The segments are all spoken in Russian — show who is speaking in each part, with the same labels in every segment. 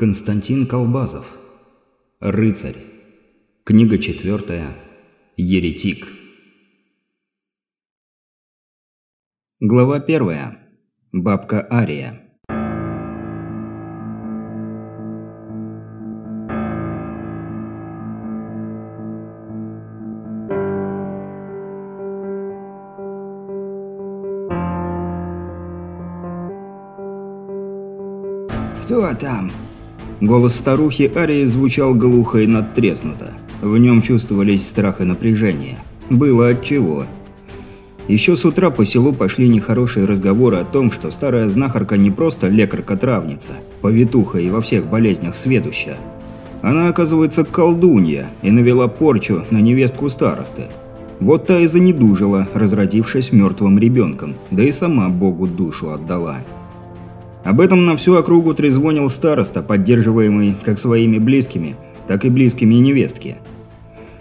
Speaker 1: Константин Колбазов. Рыцарь. Книга четвертая. Еретик. Глава первая. Бабка Ария. «Кто там?» Голос старухи Арии звучал глухо и надтреснуто. В нем чувствовались страх и напряжение. Было отчего. Еще с утра по селу пошли нехорошие разговоры о том, что старая знахарка не просто лекарка-травница, повитуха и во всех болезнях сведуща. Она, оказывается, колдунья и навела порчу на невестку старосты. Вот та и занедужила, разродившись мертвым ребенком, да и сама Богу душу отдала. Об этом на всю округу трезвонил староста, поддерживаемый как своими близкими, так и близкими невестки.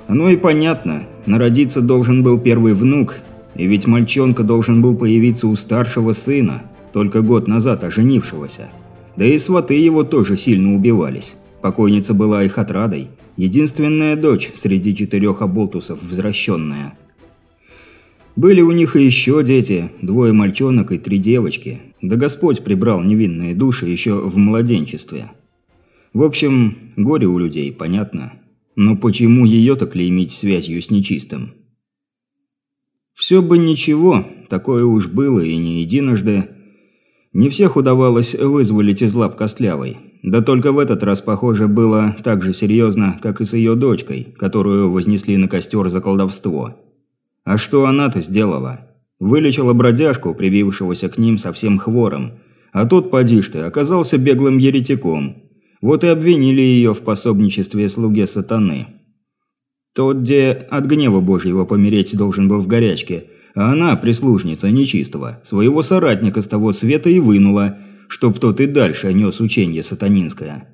Speaker 1: Оно и понятно, народиться должен был первый внук, и ведь мальчонка должен был появиться у старшего сына, только год назад оженившегося. Да и сваты его тоже сильно убивались. Покойница была их отрадой, единственная дочь среди четырех оболтусов возвращенная. Были у них и еще дети, двое мальчонок и три девочки. Да Господь прибрал невинные души еще в младенчестве. В общем, горе у людей, понятно. Но почему ее-то клеймить связью с нечистым? Все бы ничего, такое уж было и не единожды. Не всех удавалось вызволить из лап Костлявой. Да только в этот раз, похоже, было так же серьезно, как и с ее дочкой, которую вознесли на костер за колдовство. А что она-то сделала? Вылечила бродяжку, привившегося к ним совсем хвором. А тот, поди ты, оказался беглым еретиком. Вот и обвинили ее в пособничестве слуге сатаны. Тот, где от гнева божьего помереть должен был в горячке, а она, прислужница нечистого, своего соратника с того света и вынула, чтоб тот и дальше нес ученье сатанинское.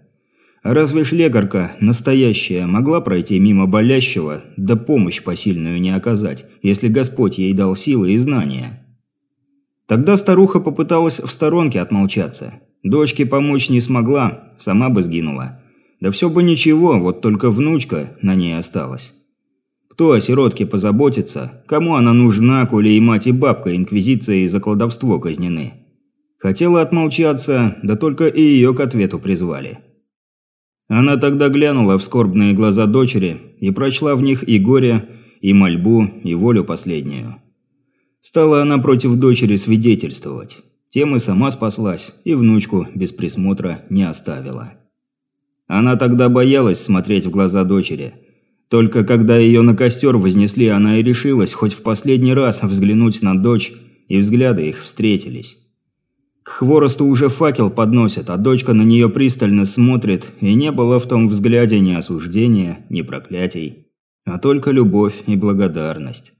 Speaker 1: Разве ж лекарка, настоящая, могла пройти мимо болящего, да помощь посильную не оказать, если Господь ей дал силы и знания? Тогда старуха попыталась в сторонке отмолчаться. Дочке помочь не смогла, сама бы сгинула. Да все бы ничего, вот только внучка на ней осталась. Кто о сиротке позаботится? Кому она нужна, коли и мать, и бабка инквизицией за колдовство казнены? Хотела отмолчаться, да только и ее к ответу призвали. Она тогда глянула в скорбные глаза дочери и прочла в них и горе, и мольбу, и волю последнюю. Стала она против дочери свидетельствовать. Тем и сама спаслась, и внучку без присмотра не оставила. Она тогда боялась смотреть в глаза дочери. Только когда ее на костер вознесли, она и решилась хоть в последний раз взглянуть на дочь, и взгляды их встретились. К хворосту уже факел подносят, а дочка на нее пристально смотрит, и не было в том взгляде ни осуждения, ни проклятий, а только любовь и благодарность.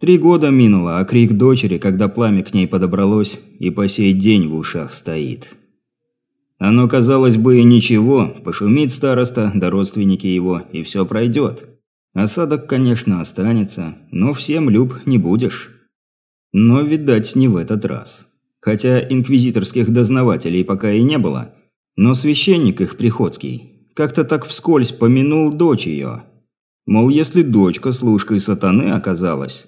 Speaker 1: Три года минуло, а крик дочери, когда пламя к ней подобралось, и по сей день в ушах стоит. Оно, казалось бы, и ничего, пошумит староста, да родственники его, и все пройдет. Осадок, конечно, останется, но всем люб не будешь. Но, видать, не в этот раз. Хотя инквизиторских дознавателей пока и не было, но священник их приходский как-то так вскользь помянул дочь ее. Мол, если дочка служкой сатаны оказалась,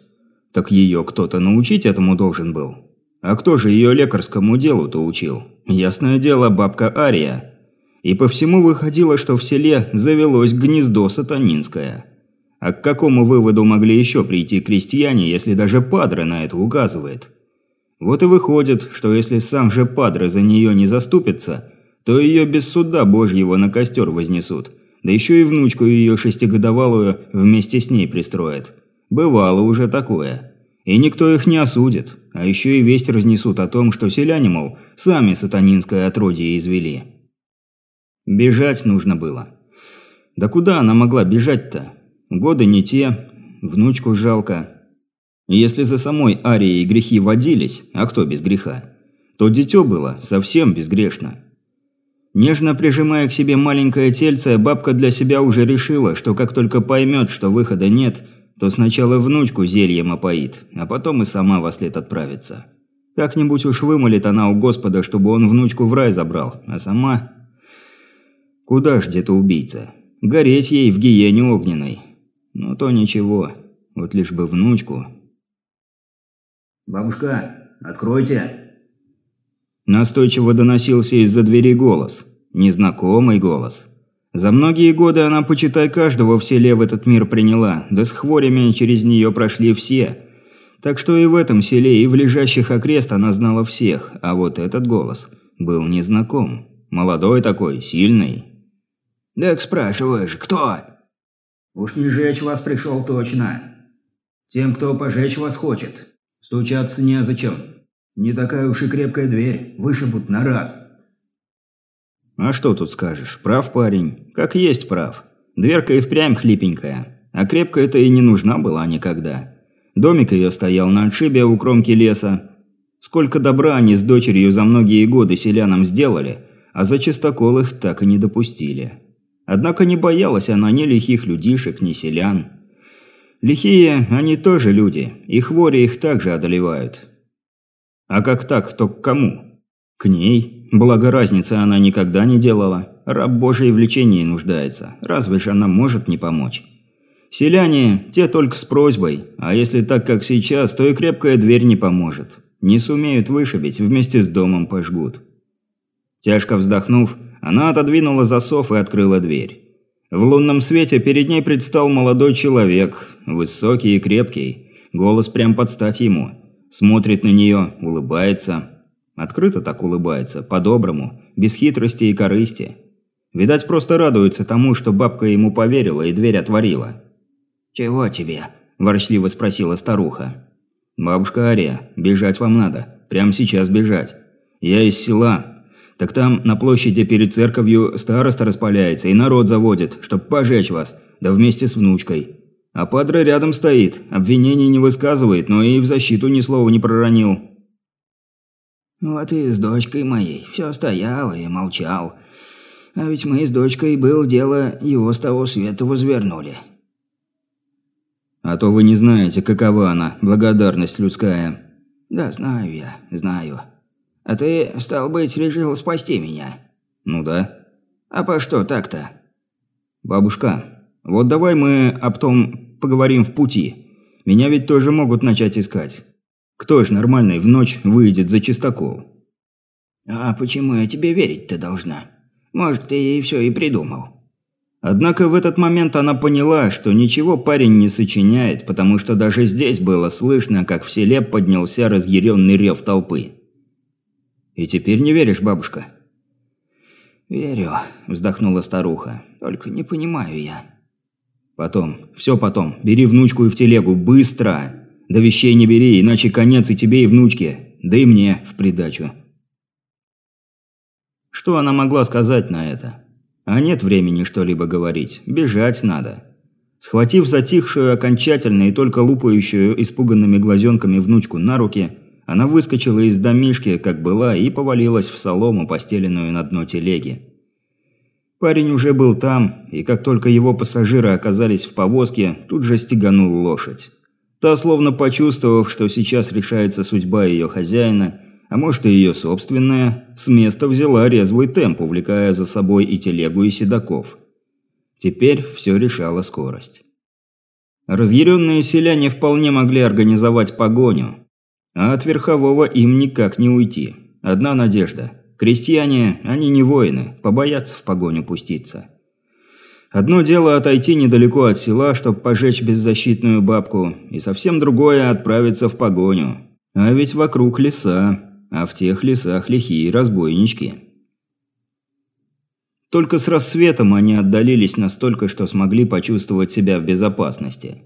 Speaker 1: так ее кто-то научить этому должен был. А кто же ее лекарскому делу-то учил? Ясное дело, бабка Ария. И по всему выходило, что в селе завелось гнездо сатанинское. А к какому выводу могли еще прийти крестьяне, если даже Падре на это указывает? Вот и выходит, что если сам же Падре за нее не заступится, то ее без суда божьего на костер вознесут, да еще и внучку ее шестигодовалую вместе с ней пристроят. Бывало уже такое. И никто их не осудит, а еще и весть разнесут о том, что селяне, мол, сами сатанинское отродье извели. Бежать нужно было. Да куда она могла бежать-то? Годы не те, внучку жалко. Если за самой Арией грехи водились, а кто без греха, то дитё было совсем безгрешно. Нежно прижимая к себе маленькое тельце, бабка для себя уже решила, что как только поймет, что выхода нет, то сначала внучку зельем опоит, а потом и сама во след отправится. Как-нибудь уж вымолит она у Господа, чтобы он внучку в рай забрал, а сама... Куда ж где-то убийца? Гореть ей в гиене огненной. Ну то ничего, вот лишь бы внучку... «Бабушка, откройте!» Настойчиво доносился из-за двери голос. Незнакомый голос. За многие годы она, почитай, каждого в селе в этот мир приняла, да с хворями через нее прошли все. Так что и в этом селе, и в лежащих окрест она знала всех, а вот этот голос был незнаком. Молодой такой, сильный. «Так спрашиваешь, кто?» «Уж не жечь вас пришел точно. Тем, кто пожечь вас хочет. Стучаться незачем. Не такая уж и крепкая дверь, вышибут на раз». А что тут скажешь? Прав парень. Как есть прав. Дверка и впрямь хлипенькая. А крепкая-то и не нужна была никогда. Домик ее стоял на отшибе у кромки леса. Сколько добра они с дочерью за многие годы селянам сделали, а за чистокол их так и не допустили. Однако не боялась она ни лихих людишек, ни селян. Лихие, они тоже люди, и хвори их также одолевают. А как так, то к кому? К ней? Благо разницы она никогда не делала. Раб Божий в лечении нуждается. Разве же она может не помочь? Селяне, те только с просьбой. А если так, как сейчас, то и крепкая дверь не поможет. Не сумеют вышибить, вместе с домом пожгут. Тяжко вздохнув, она отодвинула засов и открыла дверь. В лунном свете перед ней предстал молодой человек, высокий и крепкий. Голос прям под стать ему. Смотрит на нее, улыбается, Открыто так улыбается, по-доброму, без хитрости и корысти. Видать, просто радуется тому, что бабка ему поверила и дверь отворила. «Чего тебе?» – ворчливо спросила старуха. «Бабушка Ария, бежать вам надо. Прямо сейчас бежать. Я из села. Так там на площади перед церковью староста распаляется и народ заводит, чтоб пожечь вас, да вместе с внучкой. А падре рядом стоит, обвинений не высказывает, но и в защиту ни слова не проронил. Вот и с дочкой моей все стоял и молчал. А ведь мы с дочкой был дело, его с того света возвернули. А то вы не знаете, какова она, благодарность людская. Да знаю я, знаю. А ты, стал быть, решил спасти меня? Ну да. А по что так-то? Бабушка, вот давай мы об том поговорим в пути. Меня ведь тоже могут начать искать. Кто ж нормальный в ночь выйдет за чистокол? А почему я тебе верить-то должна? Может, ты и все и придумал. Однако в этот момент она поняла, что ничего парень не сочиняет, потому что даже здесь было слышно, как в селе поднялся разъяренный рев толпы. «И теперь не веришь, бабушка?» «Верю», – вздохнула старуха. «Только не понимаю я». «Потом, все потом. Бери внучку и в телегу, быстро!» Да вещей не бери, иначе конец и тебе, и внучке. Да и мне в придачу. Что она могла сказать на это? А нет времени что-либо говорить. Бежать надо. Схватив затихшую окончательно и только лупающую испуганными глазенками внучку на руки, она выскочила из домишки, как была, и повалилась в солому, постеленную на дно телеги. Парень уже был там, и как только его пассажиры оказались в повозке, тут же стеганул лошадь. Та, словно почувствовав, что сейчас решается судьба ее хозяина, а может и ее собственная, с места взяла резвый темп, увлекая за собой и телегу, и седаков. Теперь все решала скорость. Разъяренные селяне вполне могли организовать погоню, а от верхового им никак не уйти. Одна надежда. Крестьяне, они не воины, побоятся в погоню пуститься. Одно дело отойти недалеко от села, чтобы пожечь беззащитную бабку, и совсем другое – отправиться в погоню. А ведь вокруг леса, а в тех лесах лихие разбойнички. Только с рассветом они отдалились настолько, что смогли почувствовать себя в безопасности.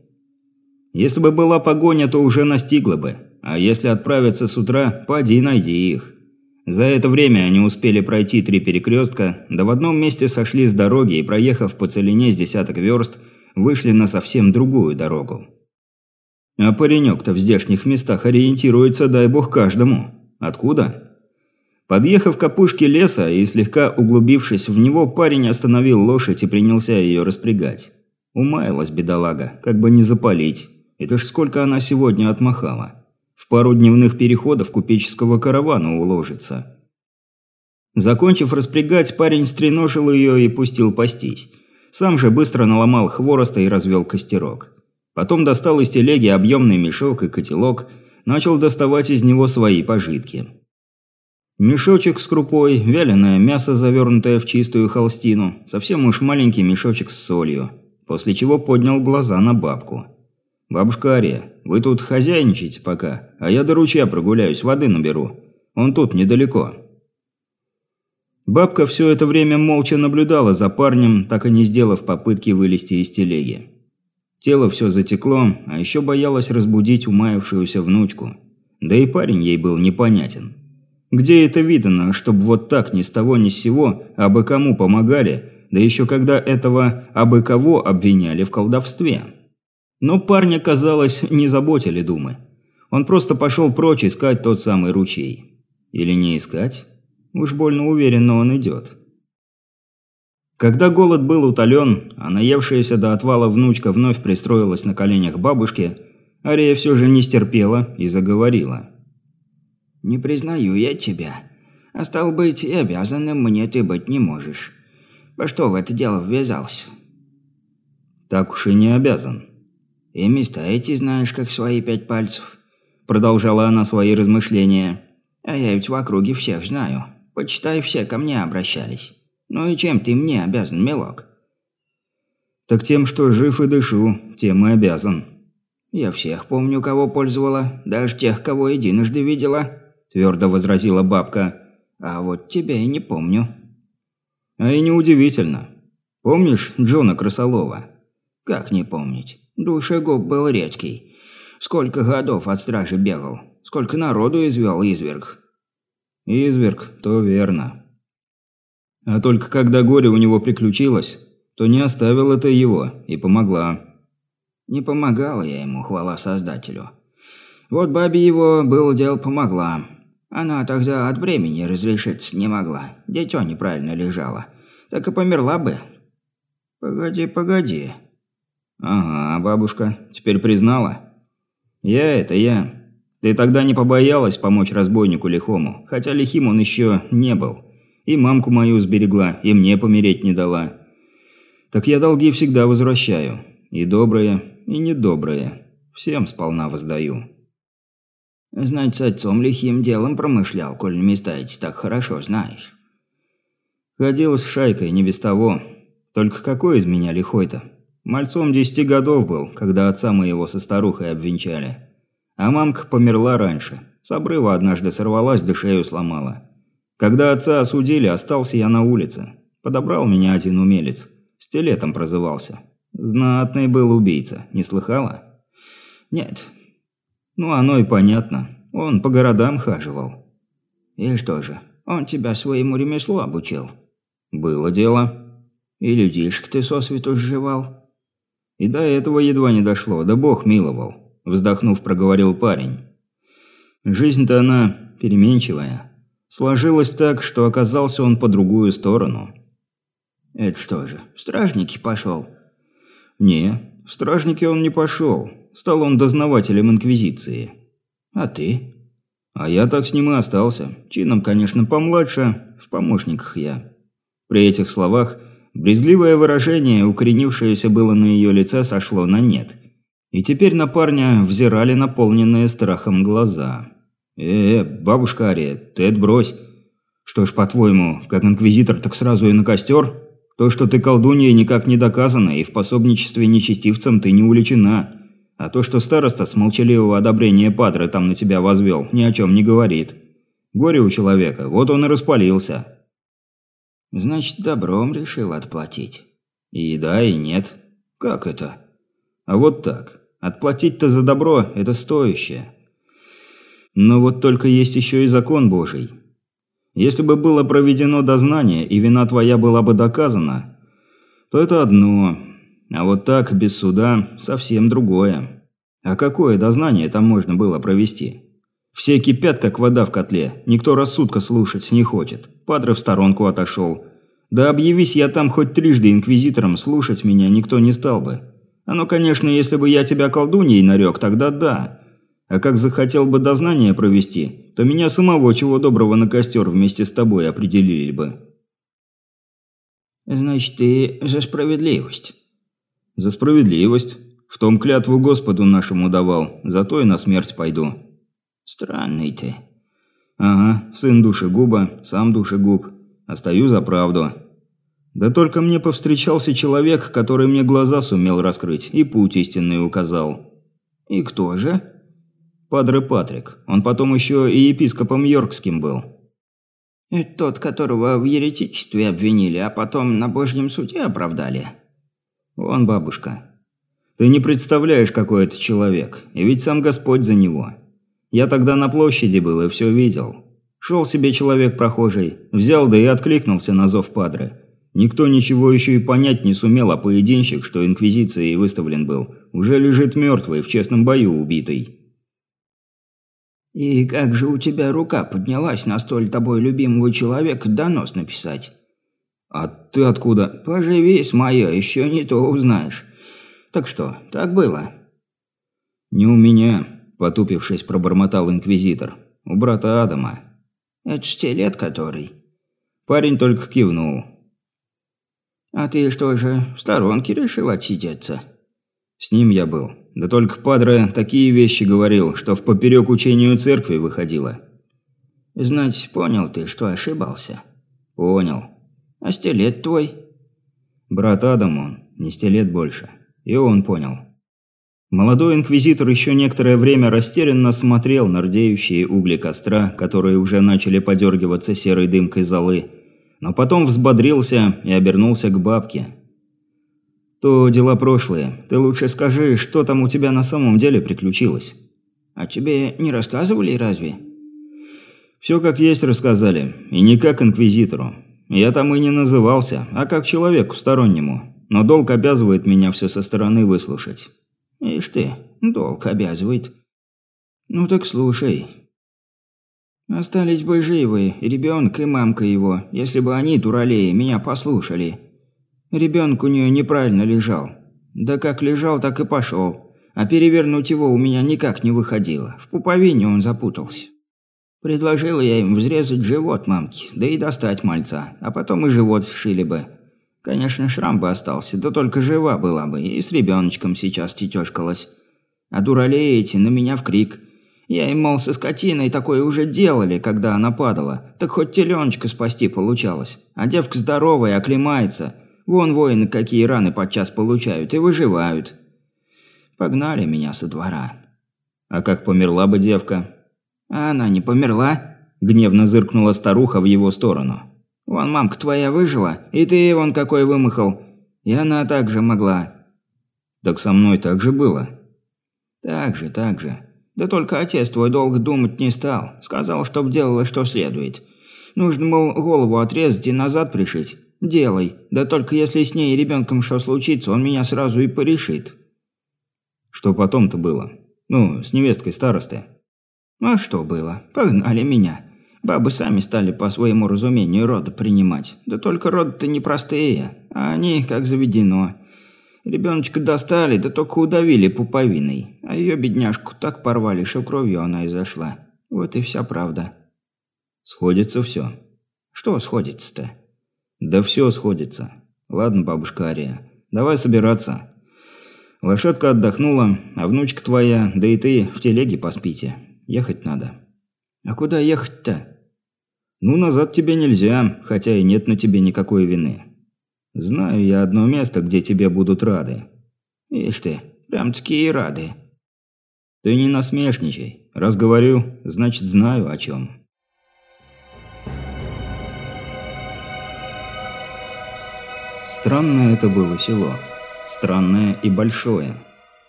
Speaker 1: Если бы была погоня, то уже настигла бы. А если отправиться с утра, поди найди их. За это время они успели пройти три перекрестка, да в одном месте сошли с дороги и, проехав по целине с десяток верст, вышли на совсем другую дорогу. А паренек-то в здешних местах ориентируется, дай бог, каждому. Откуда? Подъехав к опушке леса и слегка углубившись в него, парень остановил лошадь и принялся ее распрягать. Умаялась бедолага, как бы не запалить. Это ж сколько она сегодня отмахала. В пару дневных переходов купеческого каравана уложится. Закончив распрягать, парень стреножил ее и пустил пастись. Сам же быстро наломал хвороста и развел костерок. Потом достал из телеги объемный мешок и котелок, начал доставать из него свои пожитки. Мешочек с крупой, вяленое мясо, завернутое в чистую холстину, совсем уж маленький мешочек с солью, после чего поднял глаза на бабку. «Бабушка Ария, вы тут хозяйничаете пока, а я до ручья прогуляюсь, воды наберу. Он тут, недалеко». Бабка все это время молча наблюдала за парнем, так и не сделав попытки вылезти из телеги. Тело все затекло, а еще боялась разбудить умаявшуюся внучку. Да и парень ей был непонятен. Где это видано, чтобы вот так ни с того ни с сего абы кому помогали, да еще когда этого абы кого обвиняли в колдовстве? Но парня, казалось, не заботили думы. Он просто пошел прочь искать тот самый ручей. Или не искать? Уж больно уверенно он идет. Когда голод был утолен, а наевшаяся до отвала внучка вновь пристроилась на коленях бабушки, Ария все же не стерпела и заговорила.
Speaker 2: «Не признаю я тебя. А стал быть, и обязанным мне ты быть не можешь. По что в это дело ввязался?»
Speaker 1: «Так уж и не обязан.
Speaker 2: «И места эти знаешь, как свои пять пальцев», –
Speaker 1: продолжала она свои размышления.
Speaker 2: «А я ведь в округе всех знаю. Почитай, все ко мне обращались. Ну и чем ты мне обязан, милок?»
Speaker 1: «Так тем, что жив и дышу, тем и обязан».
Speaker 2: «Я всех помню, кого пользовала, даже тех, кого единожды видела», – твердо возразила бабка. «А вот тебя и не помню».
Speaker 1: «А и неудивительно. Помнишь Джона Красолова?»
Speaker 2: «Как не помнить? Душегуб был редкий. Сколько годов от стражи бегал, сколько народу извел изверг.
Speaker 1: Изверг, то верно. А только когда горе у него приключилось, то не оставил это его и помогла.
Speaker 2: Не помогала я ему, хвала Создателю. Вот бабе его, было дело, помогла. Она тогда от времени разрешиться не могла. Дитё неправильно лежало. Так и померла бы. Погоди, погоди.
Speaker 1: «Ага, бабушка, теперь признала?» «Я это я. Ты тогда не побоялась помочь разбойнику лихому, хотя лихим он еще не был. И мамку мою сберегла, и мне помереть не дала. Так я долги всегда возвращаю. И добрые, и недобрые. Всем сполна воздаю».
Speaker 2: «Знать, с отцом лихим делом промышлял, коль места эти так хорошо знаешь».
Speaker 1: «Ходил с шайкой, не без того. Только какой из меня лихой-то?» Мальцом десяти годов был, когда отца моего со старухой обвенчали. А мамка померла раньше. С обрыва однажды сорвалась, да шею сломала. Когда отца осудили, остался я на улице. Подобрал меня один умелец. Стилетом прозывался. Знатный был убийца. Не слыхала? Нет. Ну, оно и понятно. Он по городам хаживал.
Speaker 2: И что же, он тебя своему ремеслу обучил?
Speaker 1: Было дело.
Speaker 2: И людишек ты сосвету сживал?
Speaker 1: И до этого едва не дошло, да бог миловал, вздохнув, проговорил парень. Жизнь-то она переменчивая. Сложилось так, что оказался он по другую сторону.
Speaker 2: Это что же, в стражники пошел?
Speaker 1: Не, в стражники он не пошел. Стал он дознавателем Инквизиции.
Speaker 2: А ты?
Speaker 1: А я так с ним и остался. Чином, конечно, помладше, в помощниках я. При этих словах Брезгливое выражение, укоренившееся было на ее лице, сошло на нет. И теперь на парня взирали наполненные страхом глаза. «Э, -э бабушка Ария, ты отбрось. Что ж, по-твоему, как инквизитор, так сразу и на костер? То, что ты колдунья, никак не доказано, и в пособничестве нечестивцам ты не уличена. А то, что староста с молчаливого одобрения Падры там на тебя возвел, ни о чем не говорит. Горе у человека, вот он и распалился.
Speaker 2: Значит, добром решил отплатить.
Speaker 1: И да, и нет. Как это? А вот так. Отплатить-то за добро – это стоящее. Но вот только есть еще и закон Божий. Если бы было проведено дознание, и вина твоя была бы доказана, то это одно, а вот так, без суда, совсем другое. А какое дознание там можно было провести? Все кипят, как вода в котле, никто рассудка слушать не хочет. Падре в сторонку отошел. Да объявись я там хоть трижды инквизитором, слушать меня никто не стал бы. Оно, конечно, если бы я тебя колдуньей нарек, тогда да. А как захотел бы дознание провести, то меня самого чего доброго на костер вместе с тобой определили бы.
Speaker 2: Значит, ты за справедливость?
Speaker 1: За справедливость. В том клятву Господу нашему давал, зато и на смерть пойду.
Speaker 2: Странный ты.
Speaker 1: Ага, сын душегуба, сам душегуб. Остаю за правду. Да только мне повстречался человек, который мне глаза сумел раскрыть и путь истинный указал.
Speaker 2: И кто же?
Speaker 1: Падре Патрик. Он потом еще и епископом Йоркским был.
Speaker 2: Это тот, которого в еретичестве обвинили, а потом на Божьем суде оправдали.
Speaker 1: Он бабушка. Ты не представляешь, какой это человек. И ведь сам Господь за него. Я тогда на площади был и все видел. Шел себе человек прохожий, взял да и откликнулся на зов Падре. Никто ничего еще и понять не сумел, а поединщик, что инквизицией выставлен был, уже лежит мертвый, в честном бою убитый.
Speaker 2: «И как же у тебя рука поднялась на столь тобой любимого человека донос написать?»
Speaker 1: «А ты откуда?»
Speaker 2: «Поживись, моё, еще не то узнаешь. Так что, так было?»
Speaker 1: «Не у меня», – потупившись, пробормотал инквизитор. «У брата Адама».
Speaker 2: «Это ж те лет который?»
Speaker 1: Парень только кивнул.
Speaker 2: «А ты что же, в сторонке решил отсидеться?»
Speaker 1: «С ним я был. Да только Падре такие вещи говорил, что в поперек учению церкви выходило».
Speaker 2: «Знать, понял ты, что ошибался?»
Speaker 1: «Понял».
Speaker 2: «А стилет твой?»
Speaker 1: «Брат Адам он, не стилет больше. И он понял». Молодой инквизитор еще некоторое время растерянно смотрел на рдеющие угли костра, которые уже начали подергиваться серой дымкой золы, но потом взбодрился и обернулся к бабке. «То дела прошлые. Ты лучше скажи, что там у тебя на самом деле приключилось?»
Speaker 2: «А тебе не рассказывали разве?»
Speaker 1: «Все как есть рассказали. И не как инквизитору. Я там и не назывался, а как человеку стороннему. Но долг обязывает меня все со стороны выслушать».
Speaker 2: «Ишь ты, долг обязывает». «Ну так слушай, Остались бы живы ребенок и мамка его, если бы они, дуралеи, меня послушали. Ребенок у нее неправильно лежал. Да как лежал, так и пошел. А перевернуть его у меня никак не выходило. В пуповине он запутался. Предложила я им взрезать живот мамки, да и достать мальца, а потом и живот сшили бы. Конечно, шрам бы остался, да только жива была бы, и с ребеночком сейчас тетешкалась. А дуралеи эти на меня в крик – я им, мол, со скотиной такое уже делали, когда она падала. Так хоть теленочка спасти получалось. А девка здоровая, оклемается. Вон воины какие раны подчас получают и выживают. Погнали меня со двора.
Speaker 1: А как померла бы девка?
Speaker 2: А она не померла?
Speaker 1: Гневно зыркнула старуха в его сторону.
Speaker 2: Вон мамка твоя выжила, и ты вон какой вымахал. И она также могла.
Speaker 1: Так со мной так же было.
Speaker 2: Так же, так же. Да только отец твой долго думать не стал. Сказал, чтоб делала, что следует. Нужно, мол, голову отрезать и назад пришить. Делай. Да только если с ней и ребенком что случится, он меня сразу и порешит.
Speaker 1: Что потом-то было? Ну, с невесткой старосты.
Speaker 2: А что было? Погнали меня. Бабы сами стали по своему разумению роды принимать. Да только роды-то непростые, а они как заведено. Ребеночка достали, да только удавили пуповиной. А ее бедняжку так порвали, что кровью она и зашла. Вот и вся правда.
Speaker 1: Сходится все.
Speaker 2: Что сходится-то?
Speaker 1: Да все сходится. Ладно, бабушка Ария, давай собираться. Лошадка отдохнула, а внучка твоя, да и ты в телеге поспите. Ехать надо.
Speaker 2: А куда ехать-то?
Speaker 1: Ну, назад тебе нельзя, хотя и нет на тебе никакой вины. Знаю я одно место, где тебе будут рады.
Speaker 2: Ишь ты, прям-таки и рады.
Speaker 1: Ты не насмешничай. Раз говорю, значит знаю о чем. Странное это было село. Странное и большое.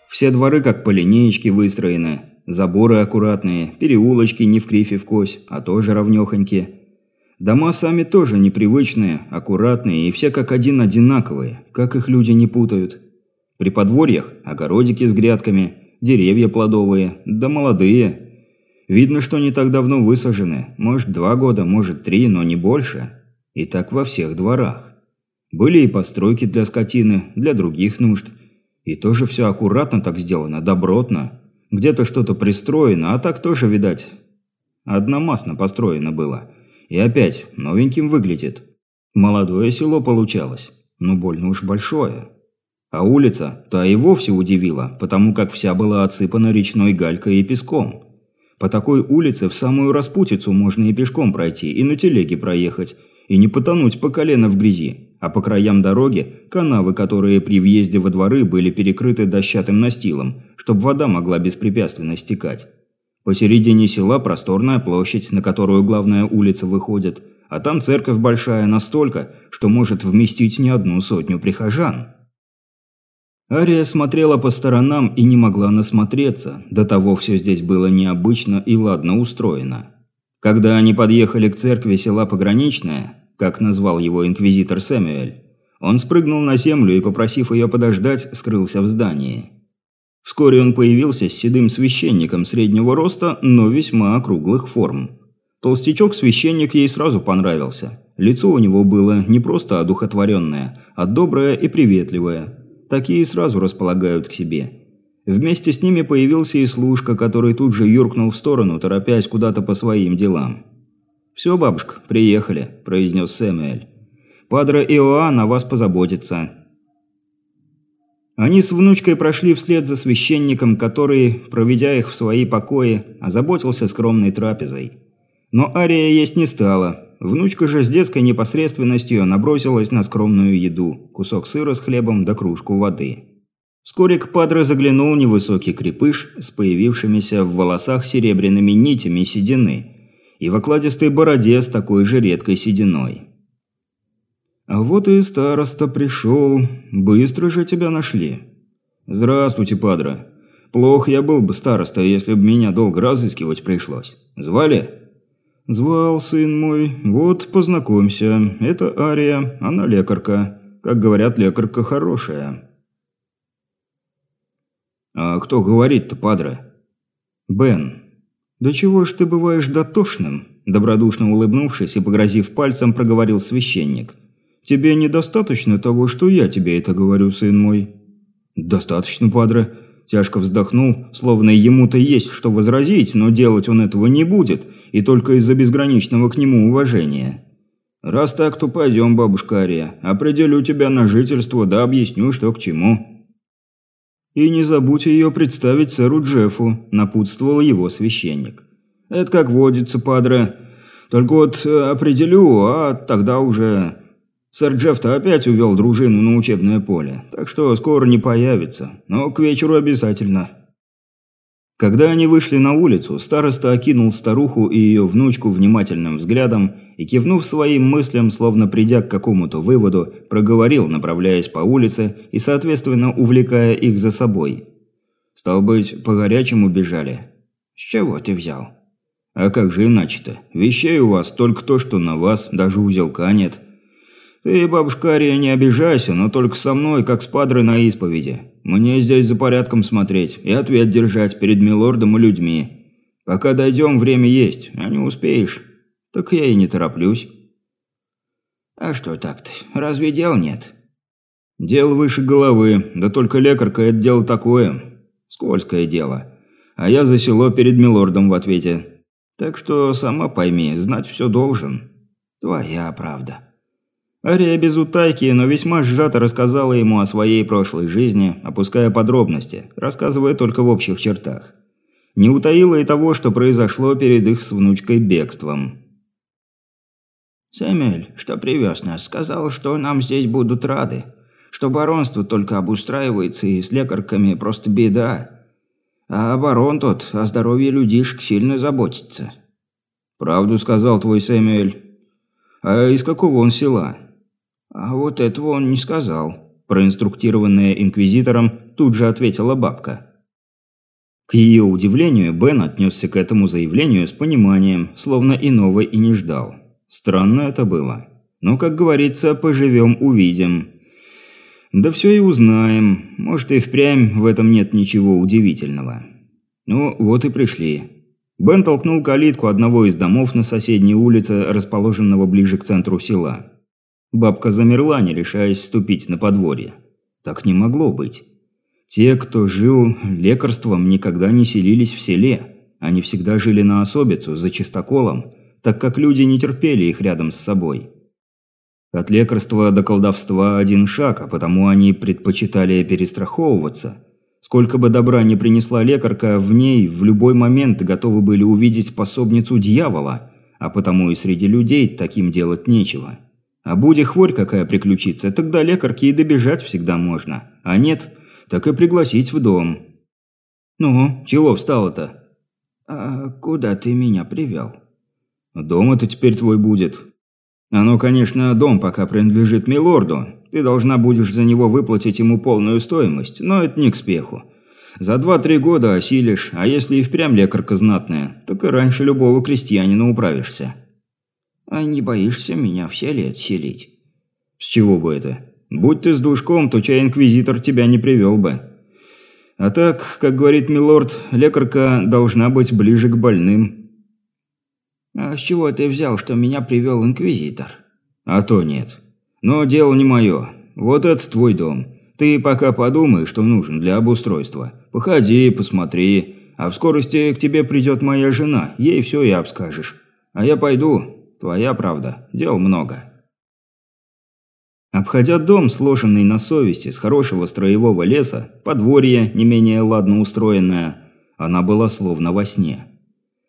Speaker 1: Все дворы как по линеечке выстроены, заборы аккуратные, переулочки не в крифе в кось, а тоже ровнёхоньки. Дома сами тоже непривычные, аккуратные и все как один одинаковые, как их люди не путают. При подворьях огородики с грядками, деревья плодовые, да молодые. Видно, что не так давно высажены, может два года, может три, но не больше. И так во всех дворах. Были и постройки для скотины, для других нужд. И тоже все аккуратно так сделано, добротно. Где-то что-то пристроено, а так тоже, видать, одномастно построено было. И опять новеньким выглядит. Молодое село получалось, но больно уж большое. А улица та и вовсе удивила, потому как вся была отсыпана речной галькой и песком. По такой улице в самую распутицу можно и пешком пройти, и на телеге проехать, и не потонуть по колено в грязи, а по краям дороги – канавы, которые при въезде во дворы были перекрыты дощатым настилом, чтобы вода могла беспрепятственно стекать. Посередине села просторная площадь, на которую главная улица выходит, а там церковь большая настолько, что может вместить не одну сотню прихожан. Ария смотрела по сторонам и не могла насмотреться, до того все здесь было необычно и ладно устроено. Когда они подъехали к церкви села Пограничная, как назвал его инквизитор Сэмюэль, он спрыгнул на землю и, попросив ее подождать, скрылся в здании. Вскоре он появился с седым священником среднего роста, но весьма округлых форм. Толстячок-священник ей сразу понравился. Лицо у него было не просто одухотворенное, а доброе и приветливое. Такие сразу располагают к себе. Вместе с ними появился и служка, который тут же юркнул в сторону, торопясь куда-то по своим делам. «Все, бабушка, приехали», – произнес Сэмюэль. «Падре Иоанн о вас позаботится». Они с внучкой прошли вслед за священником, который, проведя их в свои покои, озаботился скромной трапезой. Но Ария есть не стала. Внучка же с детской непосредственностью набросилась на скромную еду – кусок сыра с хлебом да кружку воды. Вскоре к Падре заглянул невысокий крепыш с появившимися в волосах серебряными нитями седины и в окладистой бороде с такой же редкой сединой. «А вот и староста пришел. Быстро же тебя нашли». «Здравствуйте, Падре. Плохо я был бы староста, если бы меня долго разыскивать пришлось. Звали?» «Звал, сын мой. Вот, познакомься. Это Ария, она лекарка. Как говорят, лекарка хорошая». «А кто говорит-то, падре?» «Бен. Да чего ж ты бываешь дотошным?» Добродушно улыбнувшись и погрозив пальцем, проговорил священник. «Тебе недостаточно того, что я тебе это говорю, сын мой?» «Достаточно, падре». Тяжко вздохнул, словно ему-то есть что возразить, но делать он этого не будет, и только из-за безграничного к нему уважения. «Раз так, то пойдем, бабушка Ария. Определю тебя на жительство, да объясню, что к чему». «И не забудь ее представить сэру Джеффу», – напутствовал его священник. «Это как водится, падре. Только вот э, определю, а тогда уже...» Сэр Джефф-то опять увел дружину на учебное поле, так что скоро не появится, но к вечеру обязательно. Когда они вышли на улицу, староста окинул старуху и ее внучку внимательным взглядом и, кивнув своим мыслям, словно придя к какому-то выводу, проговорил, направляясь по улице и, соответственно, увлекая их за собой. «Стал быть, по-горячему бежали?» «С чего ты взял?» «А как же иначе-то? Вещей у вас только то, что на вас, даже узелка нет». «Ты, бабушка Ария, не обижайся, но только со мной, как с падрой на исповеди. Мне здесь за порядком смотреть и ответ держать перед милордом и людьми. Пока дойдем, время есть, а не успеешь. Так я и не тороплюсь». «А что так-то? Разве дел нет?» «Дело выше головы, да только лекарка – это дело такое. Скользкое дело. А я за село перед милордом в ответе. Так что, сама пойми, знать все должен». «Твоя правда». Ария без утайки, но весьма сжато рассказала ему о своей прошлой жизни, опуская подробности, рассказывая только в общих чертах. Не утаила и того, что произошло перед их с внучкой бегством.
Speaker 2: «Сэмюэль, что привез нас, сказал, что нам здесь будут рады, что баронство только обустраивается и с лекарками просто беда, а барон тот о здоровье людишек сильно заботится».
Speaker 1: «Правду сказал твой Сэмюэль. А из какого он села?»
Speaker 2: А вот этого он не сказал.
Speaker 1: проинструктированная инквизитором, тут же ответила бабка. К ее удивлению, Бен отнесся к этому заявлению с пониманием, словно иного и не ждал. Странно это было. Но, как говорится, поживем – увидим. Да все и узнаем. Может, и впрямь в этом нет ничего удивительного. Ну, вот и пришли. Бен толкнул калитку одного из домов на соседней улице, расположенного ближе к центру села. Бабка замерла, не решаясь ступить на подворье. Так не могло быть. Те, кто жил лекарством, никогда не селились в селе. Они всегда жили на особицу, за чистоколом, так как люди не терпели их рядом с собой. От лекарства до колдовства один шаг, а потому они предпочитали перестраховываться. Сколько бы добра не принесла лекарка, в ней в любой момент готовы были увидеть пособницу дьявола, а потому и среди людей таким делать нечего. А будь хворь какая приключится, тогда лекарке и добежать всегда можно. А нет, так и пригласить в дом. «Ну, чего встала-то?»
Speaker 2: «А куда ты меня привел?»
Speaker 1: «Дом это теперь твой будет. Оно, конечно, дом пока принадлежит милорду. Ты должна будешь за него выплатить ему полную стоимость, но это не к спеху. За два-три года осилишь, а если и впрямь лекарка знатная, так и раньше любого крестьянина управишься».
Speaker 2: «А не боишься меня все лет селить?»
Speaker 1: «С чего бы это? Будь ты с душком, то чай инквизитор тебя не привел бы. А так, как говорит милорд, лекарка должна быть ближе к больным».
Speaker 2: «А с чего ты взял, что меня привел инквизитор?»
Speaker 1: «А то нет. Но дело не мое. Вот это твой дом. Ты пока подумай, что нужен для обустройства. Походи, посмотри. А в скорости к тебе придет моя жена, ей все и обскажешь. А я пойду, Твоя правда. Дел много. Обходя дом, сложенный на совести, с хорошего строевого леса, подворье, не менее ладно устроенное, она была словно во сне.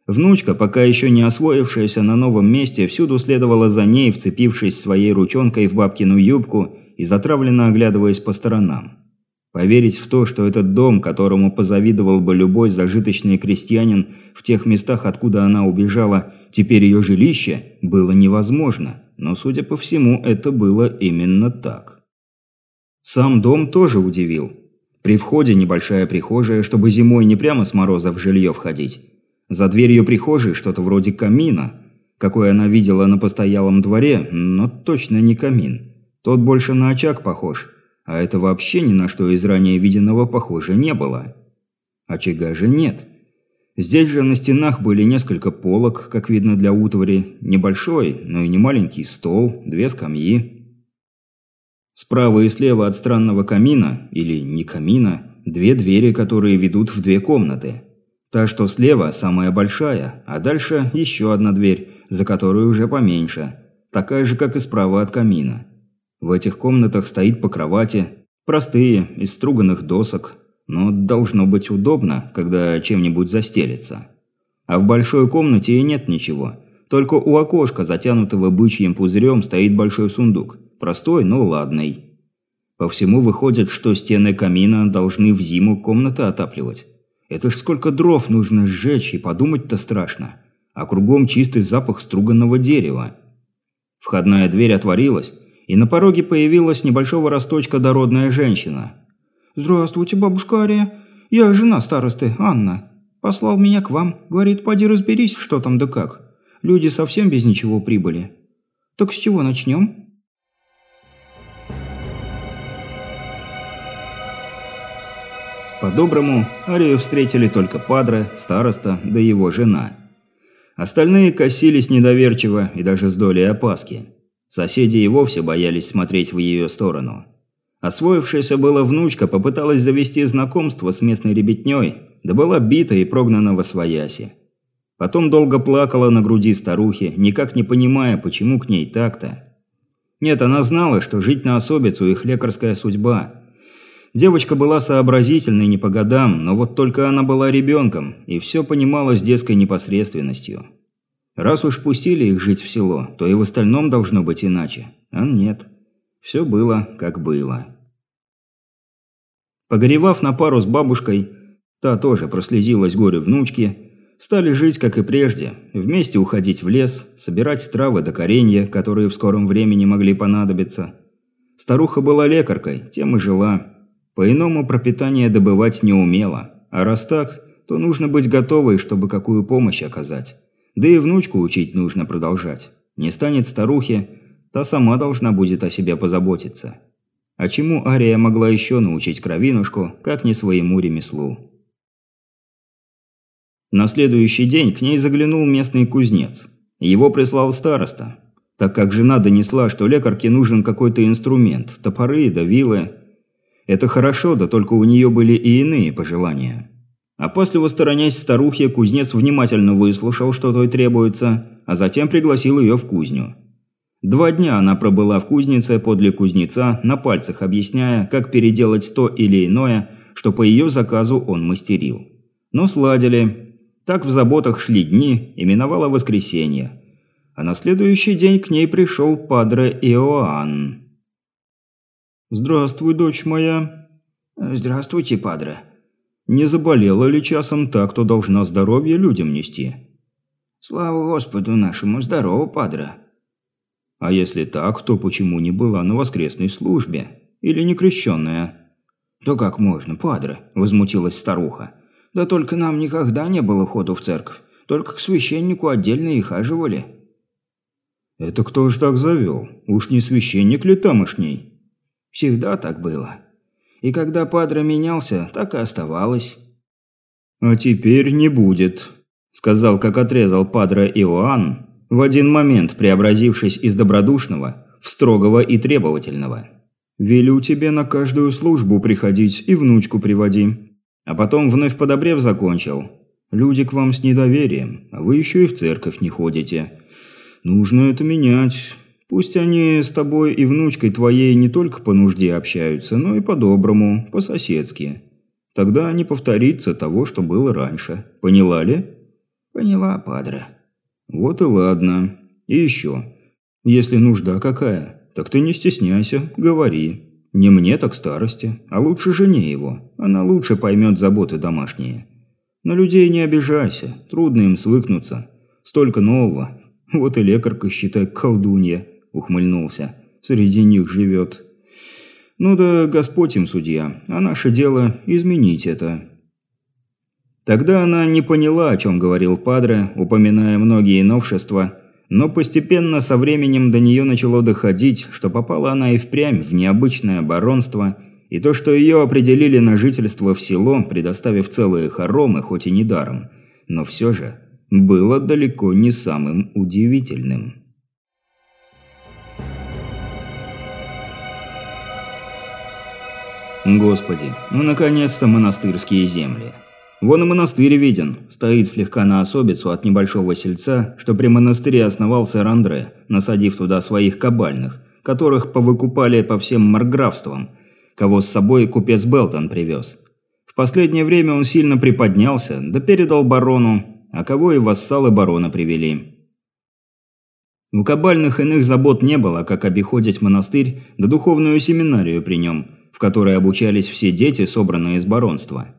Speaker 1: Внучка, пока еще не освоившаяся на новом месте, всюду следовала за ней, вцепившись своей ручонкой в бабкину юбку и затравленно оглядываясь по сторонам. Поверить в то, что этот дом, которому позавидовал бы любой зажиточный крестьянин в тех местах, откуда она убежала, теперь ее жилище, было невозможно, но, судя по всему, это было именно так. Сам дом тоже удивил. При входе небольшая прихожая, чтобы зимой не прямо с мороза в жилье входить. За дверью прихожей что-то вроде камина, какой она видела на постоялом дворе, но точно не камин. Тот больше на очаг похож – а это вообще ни на что из ранее виденного похоже не было. Очага же нет. Здесь же на стенах были несколько полок, как видно для утвари, небольшой, но и не маленький стол, две скамьи. Справа и слева от странного камина, или не камина, две двери, которые ведут в две комнаты. Та, что слева, самая большая, а дальше еще одна дверь, за которой уже поменьше, такая же, как и справа от камина. В этих комнатах стоит по кровати, простые, из струганных досок, но должно быть удобно, когда чем-нибудь застелится. А в большой комнате и нет ничего. Только у окошка, затянутого бычьим пузырем, стоит большой сундук. Простой, но ладный. По всему выходит, что стены камина должны в зиму комнаты отапливать. Это ж сколько дров нужно сжечь, и подумать-то страшно. А кругом чистый запах струганного дерева. Входная дверь отворилась, и на пороге появилась небольшого росточка дородная женщина.
Speaker 3: «Здравствуйте, бабушка Ария. Я жена старосты, Анна. Послал меня к вам. Говорит, поди разберись, что там да как. Люди совсем без ничего прибыли. Так с чего начнем?»
Speaker 1: По-доброму, Арию встретили только Падре, староста, да его жена. Остальные косились недоверчиво и даже с долей опаски. Соседи и вовсе боялись смотреть в ее сторону. Освоившаяся была внучка попыталась завести знакомство с местной ребятней, да была бита и прогнана во свояси. Потом долго плакала на груди старухи, никак не понимая, почему к ней так-то. Нет, она знала, что жить на особицу их лекарская судьба. Девочка была сообразительной не по годам, но вот только она была ребенком и все понимала с детской непосредственностью. Раз уж пустили их жить в село, то и в остальном должно быть иначе. А нет. Все было, как было. Погоревав на пару с бабушкой, та тоже прослезилась горе внучки, стали жить, как и прежде, вместе уходить в лес, собирать травы до коренья, которые в скором времени могли понадобиться. Старуха была лекаркой, тем и жила. По-иному пропитание добывать не умела. А раз так, то нужно быть готовой, чтобы какую помощь оказать. Да и внучку учить нужно продолжать. Не станет старухи, та сама должна будет о себе позаботиться. А чему Ария могла еще научить кровинушку, как не своему ремеслу? На следующий день к ней заглянул местный кузнец. Его прислал староста, так как жена донесла, что лекарке нужен какой-то инструмент, топоры да вилы. Это хорошо, да только у нее были и иные пожелания. А после, восторонясь старухе, кузнец внимательно выслушал, что той требуется, а затем пригласил ее в кузню. Два дня она пробыла в кузнице подле кузнеца, на пальцах объясняя, как переделать то или иное, что по ее заказу он мастерил. Но сладили. Так в заботах шли дни, именовало воскресенье а на следующий день к ней пришел падре Иоанн. «Здравствуй, дочь моя».
Speaker 2: «Здравствуйте, падре».
Speaker 1: «Не заболела ли часом та, кто должна здоровье людям нести?»
Speaker 2: «Слава Господу нашему, здорово, падре».
Speaker 1: «А если так, то почему не была на воскресной службе? Или не крещенная?»
Speaker 2: «Да как можно, падре?» – возмутилась старуха. «Да только нам никогда не было ходу в церковь. Только к священнику отдельно и хаживали».
Speaker 1: «Это кто ж так завел? Уж не священник ли тамошний?»
Speaker 2: «Всегда так было. И когда Падре менялся, так и оставалось».
Speaker 1: «А теперь не будет», – сказал, как отрезал Падре Иоанн, в один момент преобразившись из добродушного в строгого и требовательного. «Велю тебе на каждую службу приходить и внучку приводи». А потом вновь подобрев закончил. «Люди к вам с недоверием, а вы еще и в церковь не ходите. Нужно это менять. Пусть они с тобой и внучкой твоей не только по нужде общаются, но и по-доброму, по-соседски. Тогда не повторится того, что было раньше. Поняла ли?
Speaker 2: Поняла, падре.
Speaker 1: Вот и ладно. И еще. Если нужда какая, так ты не стесняйся, говори. Не мне, так старости, а лучше жене его. Она лучше поймет заботы домашние. На людей не обижайся, трудно им свыкнуться. Столько нового, «Вот и лекарка, считай, колдунья», – ухмыльнулся. «Среди них живет». «Ну да Господь им судья, а наше дело – изменить это». Тогда она не поняла, о чем говорил Падре, упоминая многие новшества, но постепенно со временем до нее начало доходить, что попала она и впрямь в необычное баронство, и то, что ее определили на жительство в село, предоставив целые хоромы, хоть и недаром, но все же было далеко не самым удивительным. Господи, ну наконец-то монастырские земли. Вон и монастырь виден, стоит слегка на особицу от небольшого сельца, что при монастыре основал сэр Андре, насадив туда своих кабальных, которых повыкупали по всем марграфствам, кого с собой купец Белтон привез. В последнее время он сильно приподнялся, да передал барону, а кого и вассалы барона привели. У кабальных иных забот не было, как обиходить монастырь да духовную семинарию при нем, в которой обучались все дети, собранные из баронства.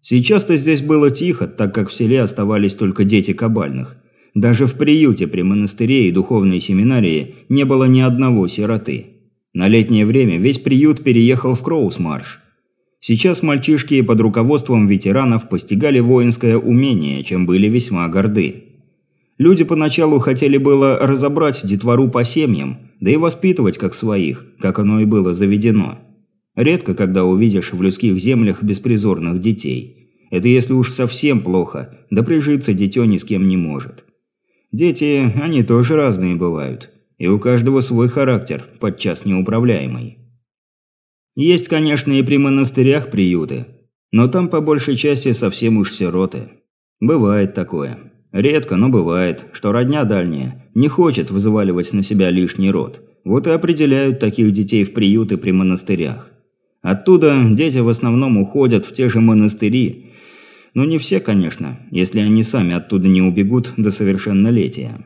Speaker 1: Сейчас-то здесь было тихо, так как в селе оставались только дети кабальных. Даже в приюте при монастыре и духовной семинарии не было ни одного сироты. На летнее время весь приют переехал в Кроусмарш – Сейчас мальчишки под руководством ветеранов постигали воинское умение, чем были весьма горды. Люди поначалу хотели было разобрать детвору по семьям, да и воспитывать как своих, как оно и было заведено. Редко, когда увидишь в людских землях беспризорных детей. Это если уж совсем плохо, да прижиться дитё ни с кем не может. Дети, они тоже разные бывают. И у каждого свой характер, подчас неуправляемый. Есть, конечно, и при монастырях приюты, но там по большей части совсем уж сироты. Бывает такое. Редко, но бывает, что родня дальняя не хочет взваливать на себя лишний род. Вот и определяют таких детей в приюты при монастырях. Оттуда дети в основном уходят в те же монастыри. Но не все, конечно, если они сами оттуда не убегут до совершеннолетия.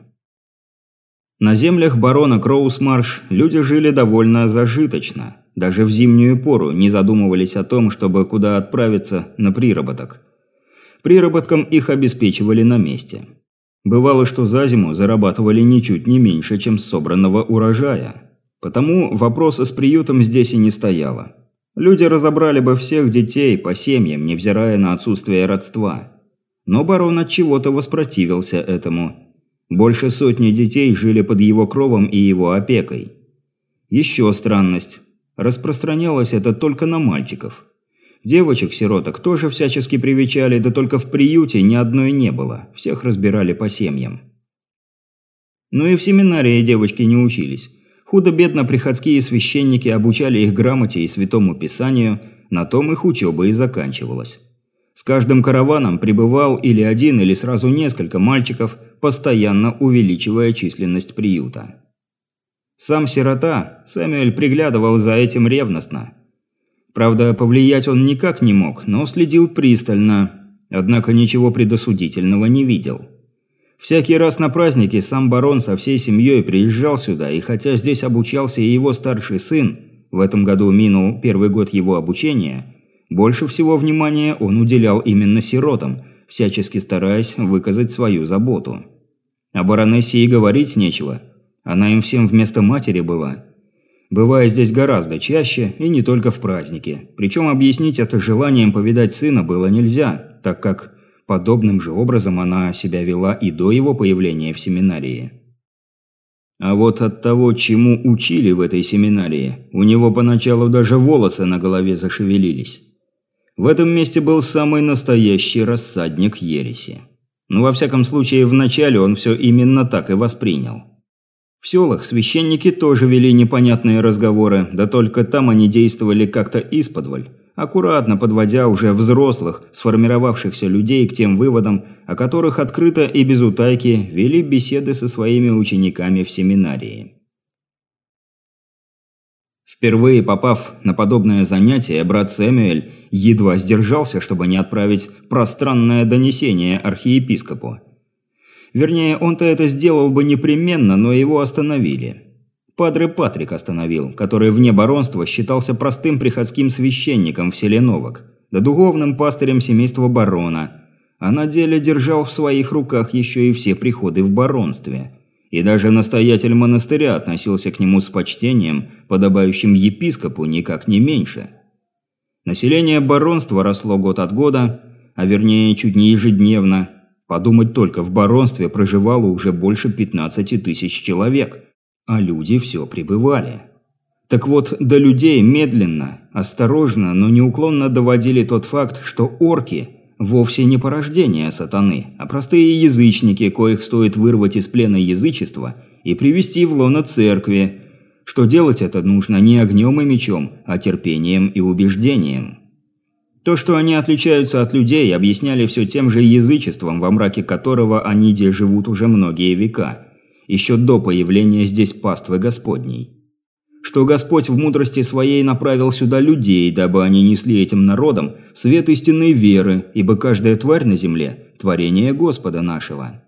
Speaker 1: На землях барона Кроусмарш люди жили довольно зажиточно – даже в зимнюю пору не задумывались о том, чтобы куда отправиться на приработок. Приработком их обеспечивали на месте. Бывало, что за зиму зарабатывали ничуть не меньше, чем собранного урожая. Потому вопроса с приютом здесь и не стояло. Люди разобрали бы всех детей по семьям, невзирая на отсутствие родства. Но барон от чего-то воспротивился этому. Больше сотни детей жили под его кровом и его опекой. Еще странность. Распространялось это только на мальчиков. Девочек-сироток тоже всячески привечали, да только в приюте ни одной не было. Всех разбирали по семьям. Но и в семинарии девочки не учились. Худо-бедно приходские священники обучали их грамоте и святому писанию, на том их учеба и заканчивалась. С каждым караваном прибывал или один, или сразу несколько мальчиков, постоянно увеличивая численность приюта. Сам сирота, Сэмюэль приглядывал за этим ревностно. Правда, повлиять он никак не мог, но следил пристально, однако ничего предосудительного не видел. Всякий раз на празднике сам барон со всей семьей приезжал сюда, и хотя здесь обучался и его старший сын, в этом году минул первый год его обучения, больше всего внимания он уделял именно сиротам, всячески стараясь выказать свою заботу. О баронессе и говорить нечего. Она им всем вместо матери была. Бывая здесь гораздо чаще, и не только в праздники. Причем объяснить это желанием повидать сына было нельзя, так как Подобным же образом она себя вела и до его появления в семинарии. А вот от того, чему учили в этой семинарии, у него поначалу даже волосы на голове зашевелились. В этом месте был самый настоящий рассадник ереси. Но во всяком случае, вначале он все именно так и воспринял. В селах священники тоже вели непонятные разговоры, да только там они действовали как-то исподволь, аккуратно подводя уже взрослых, сформировавшихся людей к тем выводам, о которых открыто и без утайки вели беседы со своими учениками в семинарии. Впервые попав на подобное занятие, брат Сэмюэль едва сдержался, чтобы не отправить пространное донесение архиепископу. Вернее, он-то это сделал бы непременно, но его остановили. Падре Патрик остановил, который вне баронства считался простым приходским священником в селе Новок, да духовным пастырем семейства барона, а на деле держал в своих руках еще и все приходы в баронстве. И даже настоятель монастыря относился к нему с почтением, подобающим епископу никак не меньше. Население баронства росло год от года, а вернее чуть не ежедневно. Подумать только, в баронстве проживало уже больше 15 тысяч человек – а люди все прибывали. Так вот, до людей медленно, осторожно, но неуклонно доводили тот факт, что орки вовсе не порождение сатаны, а простые язычники, коих стоит вырвать из плена язычества и привести в лоно церкви, что делать это нужно не огнем и мечом, а терпением и убеждением. То, что они отличаются от людей, объясняли все тем же язычеством, во мраке которого они где живут уже многие века – еще до появления здесь паствы Господней. Что Господь в мудрости своей направил сюда людей, дабы они несли этим народам свет истинной веры, ибо каждая тварь на земле – творение Господа нашего.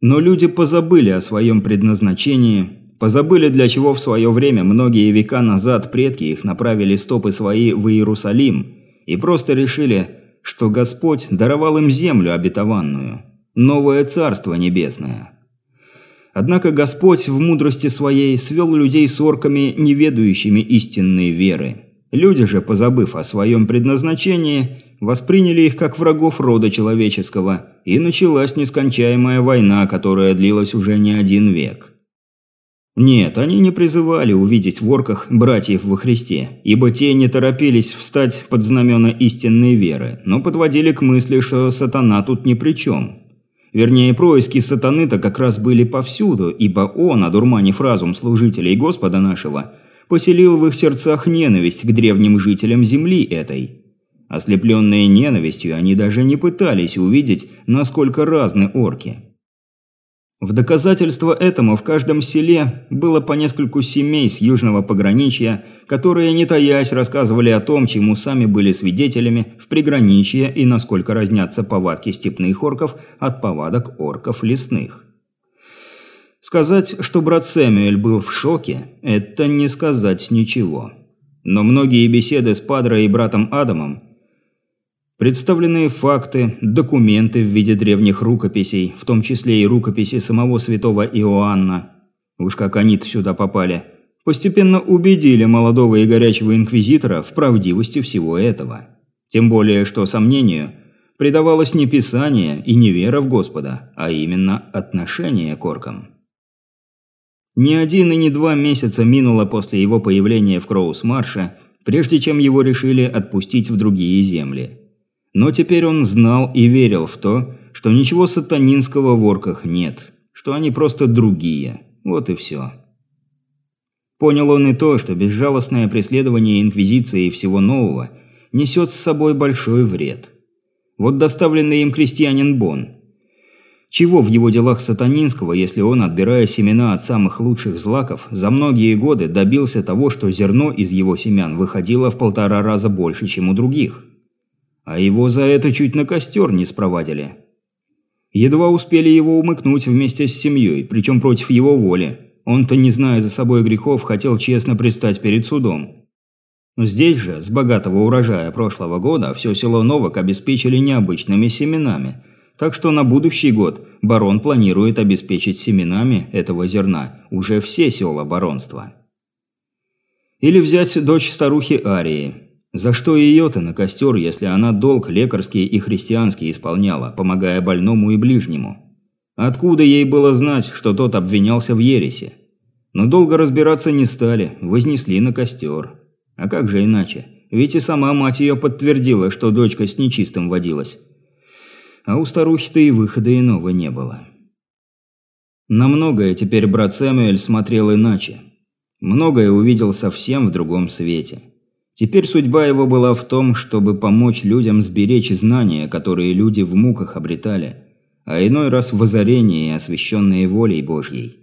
Speaker 1: Но люди позабыли о своем предназначении, позабыли, для чего в свое время многие века назад предки их направили стопы свои в Иерусалим, и просто решили, что Господь даровал им землю обетованную, новое Царство Небесное. Однако Господь в мудрости своей свел людей с орками, не ведающими истинной веры. Люди же, позабыв о своем предназначении, восприняли их как врагов рода человеческого, и началась нескончаемая война, которая длилась уже не один век. Нет, они не призывали увидеть в орках братьев во Христе, ибо те не торопились встать под знамена истинной веры, но подводили к мысли, что сатана тут ни при чем. Вернее, происки сатаны-то как раз были повсюду, ибо он, одурманив разум служителей Господа нашего, поселил в их сердцах ненависть к древним жителям земли этой. Ослепленные ненавистью, они даже не пытались увидеть, насколько разны орки. В доказательство этому в каждом селе было по нескольку семей с южного пограничья, которые, не таясь, рассказывали о том, чему сами были свидетелями в приграничье и насколько разнятся повадки степных орков от повадок орков лесных. Сказать, что брат Сэмюэль был в шоке, это не сказать ничего. Но многие беседы с Падро и братом Адамом Представленные факты, документы в виде древних рукописей, в том числе и рукописи самого святого Иоанна, Уж как они-то сюда попали. Постепенно убедили молодого и горячего инквизитора в правдивости всего этого. Тем более, что сомнению придавалось не писание и не вера в Господа, а именно отношение к оркам. Ни один и ни два месяца минуло после его появления в Кроус-Марше, прежде чем его решили отпустить в другие земли. Но теперь он знал и верил в то, что ничего сатанинского в орках нет, что они просто другие. Вот и все. Понял он и то, что безжалостное преследование Инквизиции и всего нового несет с собой большой вред. Вот доставленный им крестьянин Бон. Чего в его делах сатанинского, если он, отбирая семена от самых лучших злаков, за многие годы добился того, что зерно из его семян выходило в полтора раза больше, чем у других? А его за это чуть на костер не спровадили. Едва успели его умыкнуть вместе с семьей, причем против его воли. Он-то, не зная за собой грехов, хотел честно предстать перед судом. Но здесь же, с богатого урожая прошлого года, все село Новок обеспечили необычными семенами. Так что на будущий год барон планирует обеспечить семенами этого зерна уже все села баронства. Или взять дочь старухи Арии. За что ее-то на костер, если она долг лекарский и христианский исполняла, помогая больному и ближнему? Откуда ей было знать, что тот обвинялся в ересе? Но долго разбираться не стали, вознесли на костер. А как же иначе? Ведь и сама мать ее подтвердила, что дочка с нечистым водилась. А у старухи-то и выхода иного не было. На многое теперь брат Сэмюэль смотрел иначе. Многое увидел совсем в другом свете. Теперь судьба его была в том, чтобы помочь людям сберечь знания, которые люди в муках обретали – а иной раз в озарении, освященные волей Божьей.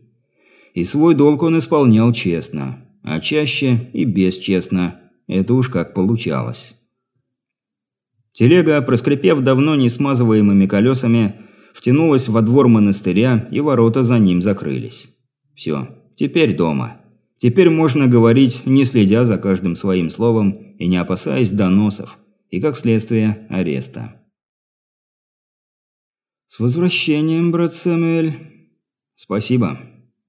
Speaker 1: И свой долг он исполнял честно, а чаще и бесчестно, это уж как получалось. Телега, проскрипев давно не смазываемыми колесами, втянулась во двор монастыря, и ворота за ним закрылись. Все, теперь дома. Теперь можно говорить, не следя за каждым своим словом и не опасаясь доносов, и, как следствие, ареста. «С возвращением, брат Сэмюэль!» «Спасибо.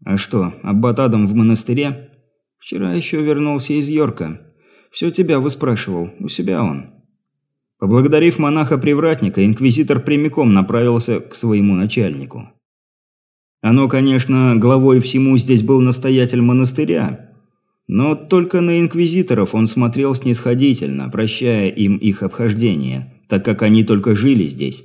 Speaker 1: А что, аббат Адам в монастыре?» «Вчера еще вернулся из Йорка. Все тебя выспрашивал. У себя он». Поблагодарив монаха-привратника, инквизитор прямиком направился к своему начальнику. Оно, конечно, главой всему здесь был настоятель монастыря, но только на инквизиторов он смотрел снисходительно, прощая им их обхождение, так как они только жили здесь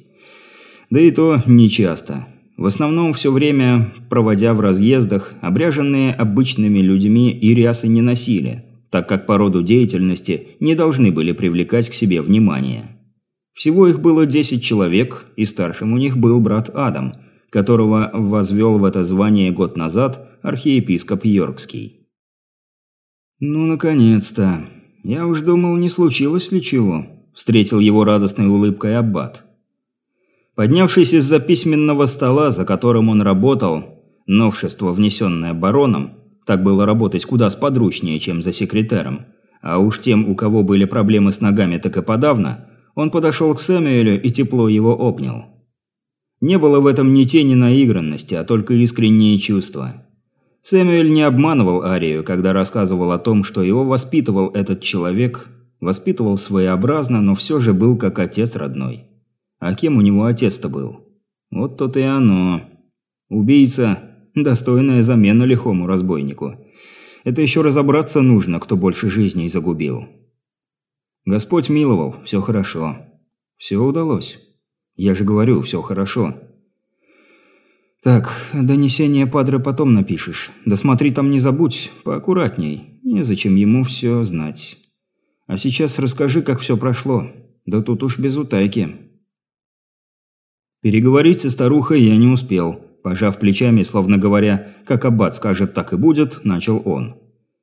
Speaker 1: да и то нечасто. В основном все время, проводя в разъездах, обряженные обычными людьми и рясы не носили, так как по роду деятельности не должны были привлекать к себе внимание. Всего их было 10 человек, и старшим у них был брат Адам, которого возвел в это звание год назад архиепископ Йоркский. «Ну, наконец-то! Я уж думал, не случилось ли чего?» – встретил его радостной улыбкой Аббат. Поднявшись из-за письменного стола, за которым он работал, новшество, внесенное бароном, так было работать куда сподручнее, чем за секретарем, а уж тем, у кого были проблемы с ногами, так и подавно, он подошел к Сэмюэлю и тепло его обнял. Не было в этом ни тени наигранности, а только искренние чувства. Сэмюэль не обманывал Арию, когда рассказывал о том, что его воспитывал этот человек, воспитывал своеобразно, но все же был как отец родной. А кем у него отец-то был? Вот то-то и оно. Убийца – достойная замена лихому разбойнику. Это еще разобраться нужно, кто больше жизней загубил. Господь миловал, все хорошо. Все удалось. Я же говорю, все хорошо. Так, донесение Падре потом напишешь. Да смотри там не забудь, поаккуратней. Незачем ему все знать. А сейчас расскажи, как все прошло. Да тут уж без утайки. Переговорить со старухой я не успел. Пожав плечами, словно говоря, как аббат скажет, так и будет, начал он.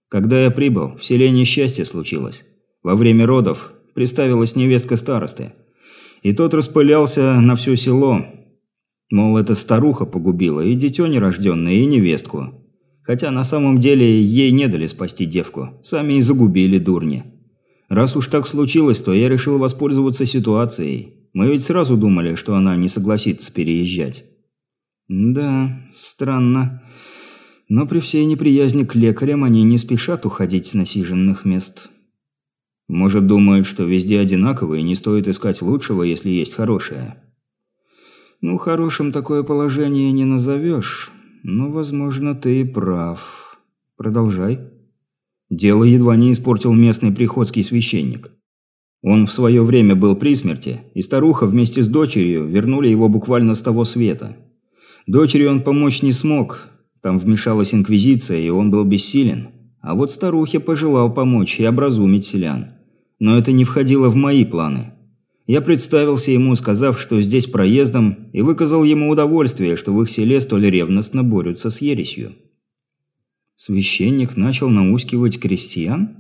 Speaker 1: Когда я прибыл, в селе несчастье случилось. Во время родов приставилась невестка старосты. И тот распылялся на все село. Мол, эта старуха погубила и дитё нерождённое, и невестку. Хотя на самом деле ей не дали спасти девку. Сами и загубили дурни. Раз уж так случилось, то я решил воспользоваться ситуацией. Мы ведь сразу думали, что она не согласится переезжать. Да, странно. Но при всей неприязни к лекарям они не спешат уходить с насиженных мест. Может, думают, что везде одинаково и не стоит искать лучшего, если есть хорошее. Ну, хорошим такое положение не назовешь, но, возможно, ты и прав. Продолжай. Дело едва не испортил местный приходский священник. Он в свое время был при смерти, и старуха вместе с дочерью вернули его буквально с того света. Дочери он помочь не смог, там вмешалась инквизиция, и он был бессилен. А вот старухе пожелал помочь и образумить селян. Но это не входило в мои планы. Я представился ему, сказав, что здесь проездом, и выказал ему удовольствие, что в их селе столь ревностно борются с ересью. Священник начал наускивать крестьян?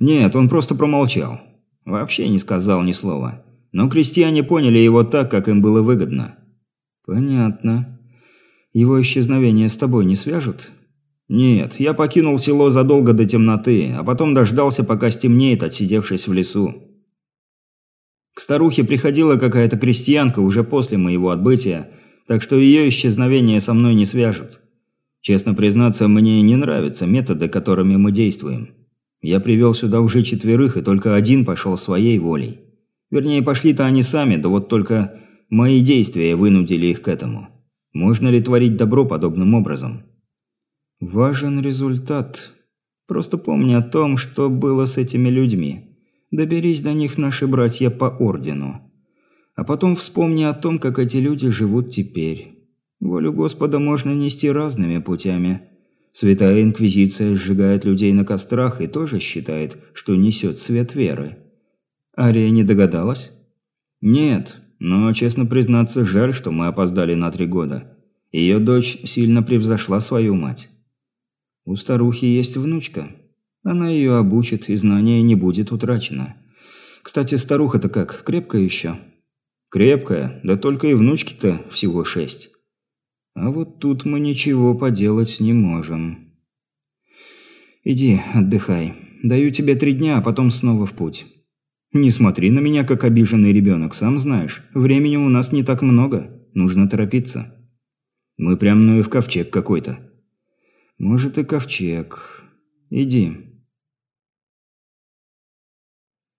Speaker 1: Нет, он просто промолчал. Вообще не сказал ни слова. Но крестьяне поняли его так, как им было выгодно. Понятно. Его исчезновение с тобой не свяжут? Нет, я покинул село задолго до темноты, а потом дождался, пока стемнеет, отсидевшись в лесу. К старухе приходила какая-то крестьянка уже после моего отбытия, так что ее исчезновение со мной не свяжут. Честно признаться, мне не нравятся методы, которыми мы действуем. Я привел сюда уже четверых, и только один пошел своей волей. Вернее, пошли-то они сами, да вот только мои действия вынудили их к этому. Можно ли творить добро подобным образом? Важен результат. Просто помни о том, что было с этими людьми. Доберись до них наши братья по ордену. А потом вспомни о том, как эти люди живут теперь. Волю Господа можно нести разными путями – Святая Инквизиция сжигает людей на кострах и тоже считает, что несет свет веры. Ария не догадалась? Нет, но, честно признаться, жаль, что мы опоздали на три года. Ее дочь сильно превзошла свою мать. У старухи есть внучка. Она ее обучит, и знание не будет утрачено. Кстати, старуха-то как, крепкая еще? Крепкая, да только и внучки-то всего шесть. А вот тут мы ничего поделать не можем. Иди, отдыхай. Даю тебе три дня, а потом снова в путь. Не смотри на меня, как обиженный ребенок, сам знаешь. Времени у нас не так много. Нужно торопиться. Мы прям ну и в ковчег какой-то. Может и ковчег. Иди.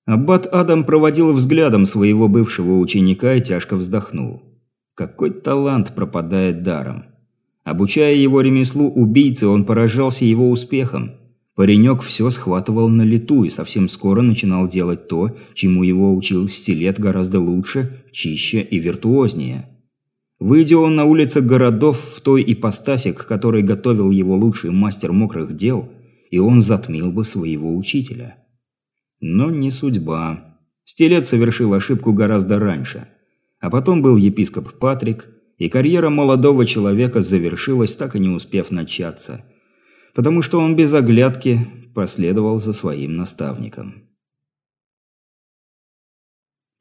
Speaker 1: Аббат Адам проводил взглядом своего бывшего ученика и тяжко вздохнул. Какой талант пропадает даром. Обучая его ремеслу убийцы, он поражался его успехом. Паренек все схватывал на лету и совсем скоро начинал делать то, чему его учил стилет гораздо лучше, чище и виртуознее. Выйдя он на улицы городов в той ипостаси, к которой готовил его лучший мастер мокрых дел, и он затмил бы своего учителя. Но не судьба. Стилет совершил ошибку гораздо раньше – а потом был епископ Патрик, и карьера молодого человека завершилась, так и не успев начаться. Потому что он без оглядки последовал за своим наставником.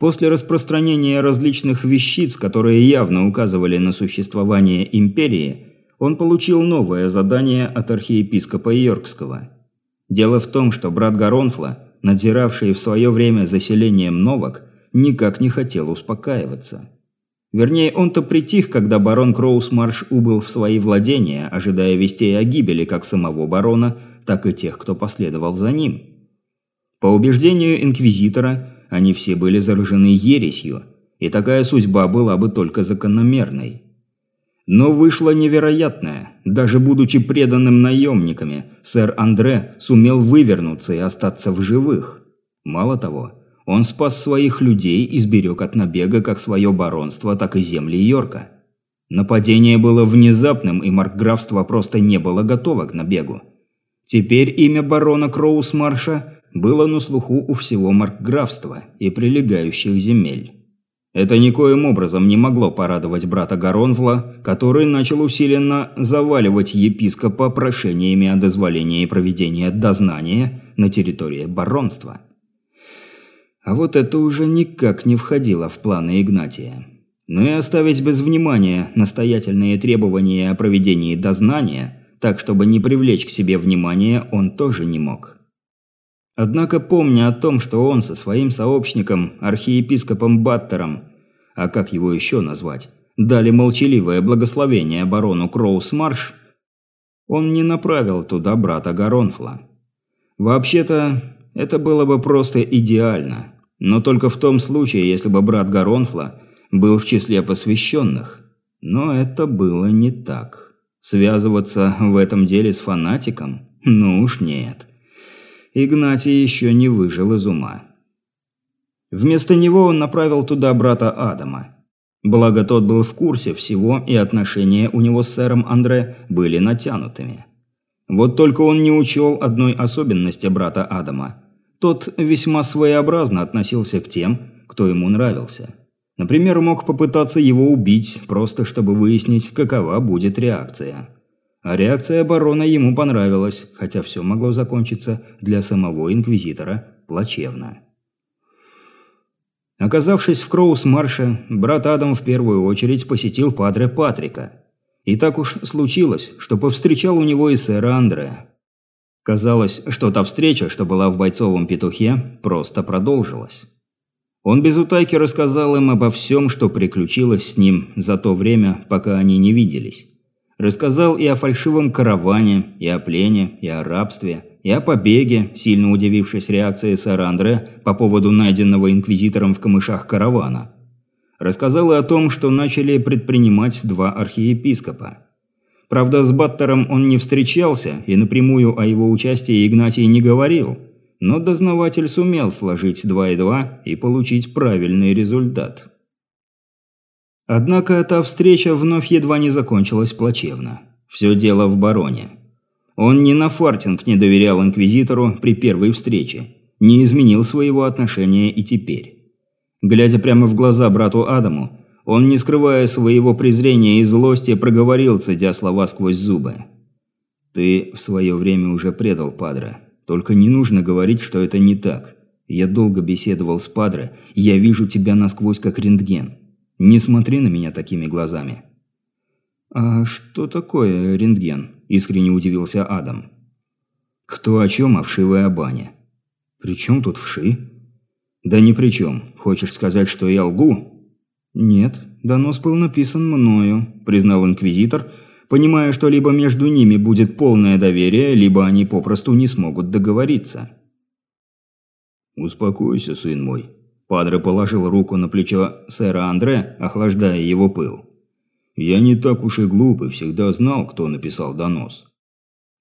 Speaker 1: После распространения различных вещиц, которые явно указывали на существование империи, он получил новое задание от архиепископа Йоркского. Дело в том, что брат Гаронфла, надзиравший в свое время заселением Новок, никак не хотел успокаиваться. Вернее, он-то притих, когда барон Кроусмарш убыл в свои владения, ожидая вестей о гибели как самого барона, так и тех, кто последовал за ним. По убеждению инквизитора, они все были заражены ересью, и такая судьба была бы только закономерной. Но вышло невероятное. Даже будучи преданным наемниками, сэр Андре сумел вывернуться и остаться в живых. Мало того, он спас своих людей и сберег от набега как свое баронство, так и земли Йорка. Нападение было внезапным, и маркграфство просто не было готово к набегу. Теперь имя барона Кроусмарша было на слуху у всего маркграфства и прилегающих земель. Это никоим образом не могло порадовать брата Гаронфла, который начал усиленно заваливать епископа прошениями о дозволении проведения дознания на территории баронства. А вот это уже никак не входило в планы Игнатия. Но и оставить без внимания настоятельные требования о проведении дознания, так чтобы не привлечь к себе внимание, он тоже не мог. Однако помня о том, что он со своим сообщником, архиепископом Баттером, а как его еще назвать, дали молчаливое благословение барону Кроусмарш, он не направил туда брата Гаронфла. Вообще-то, это было бы просто идеально, но только в том случае, если бы брат Гаронфла был в числе посвященных. Но это было не так. Связываться в этом деле с фанатиком? Ну уж нет. Игнатий еще не выжил из ума. Вместо него он направил туда брата Адама. Благо тот был в курсе всего, и отношения у него с сэром Андре были натянутыми. Вот только он не учел одной особенности брата Адама. Тот весьма своеобразно относился к тем, кто ему нравился. Например, мог попытаться его убить, просто чтобы выяснить, какова будет реакция. А реакция барона ему понравилась, хотя все могло закончиться для самого инквизитора плачевно. Оказавшись в Кроус-Марше, брат Адам в первую очередь посетил Падре Патрика. И так уж случилось, что повстречал у него и сэра Андрея. Казалось, что та встреча, что была в бойцовом петухе, просто продолжилась. Он без утайки рассказал им обо всем, что приключилось с ним за то время, пока они не виделись. Рассказал и о фальшивом караване, и о плене, и о рабстве, и о побеге, сильно удивившись реакции сэра Андре по поводу найденного инквизитором в камышах каравана. Рассказал и о том, что начали предпринимать два архиепископа. Правда, с Баттером он не встречался и напрямую о его участии Игнатий не говорил, но дознаватель сумел сложить два и два и получить правильный результат. Однако эта встреча вновь едва не закончилась плачевно. Все дело в бароне. Он ни на фартинг не доверял инквизитору при первой встрече, не изменил своего отношения и теперь. Глядя прямо в глаза брату Адаму, он, не скрывая своего презрения и злости, проговорил, цедя слова сквозь зубы. «Ты в свое время уже предал Падре. Только не нужно говорить, что это не так. Я долго беседовал с Падре, я вижу тебя насквозь как рентген. Не смотри на меня такими глазами». «А что такое рентген?» – искренне удивился Адам. «Кто о чем, а вшивая баня». «При чем тут вши?» «Да ни при чем. Хочешь сказать, что я лгу?» «Нет, донос был написан мною», – признал инквизитор, понимая, что либо между ними будет полное доверие, либо они попросту не смогут договориться. «Успокойся, сын мой». Падре положил руку на плечо сэра Андре, охлаждая его пыл. Я не так уж и глуп и всегда знал, кто написал донос.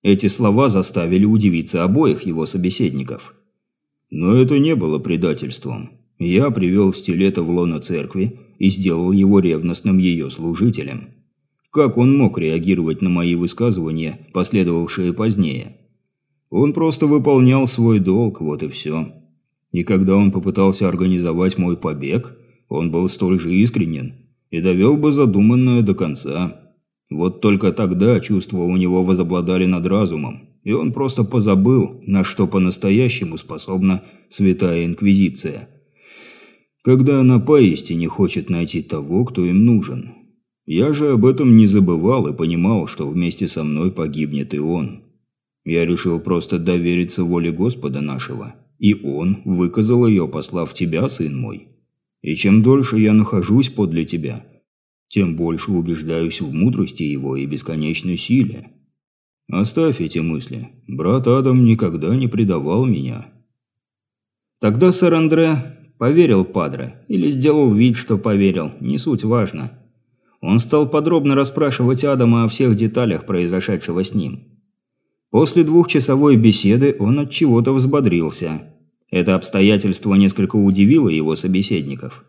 Speaker 1: Эти слова заставили удивиться обоих его собеседников. Но это не было предательством. Я привел стилета в лоно церкви и сделал его ревностным ее служителем. Как он мог реагировать на мои высказывания, последовавшие позднее? Он просто выполнял свой долг, вот и все. И когда он попытался организовать мой побег, он был столь же искренен, и довел бы задуманное до конца. Вот только тогда чувства у него возобладали над разумом, и он просто позабыл, на что по-настоящему способна Святая Инквизиция. Когда она поистине хочет найти того, кто им нужен. Я же об этом не забывал и понимал, что вместе со мной погибнет и он. Я решил просто довериться воле Господа нашего, и он выказал ее, послав тебя, сын мой. И чем дольше я нахожусь подле тебя, тем больше убеждаюсь в мудрости его и бесконечной силе. Оставь эти мысли. Брат Адам никогда не предавал меня. Тогда сэр Андре поверил Падре, или сделал вид, что поверил, не суть важно. Он стал подробно расспрашивать Адама о всех деталях произошедшего с ним. После двухчасовой беседы он от чего-то взбодрился – это обстоятельство несколько удивило его собеседников.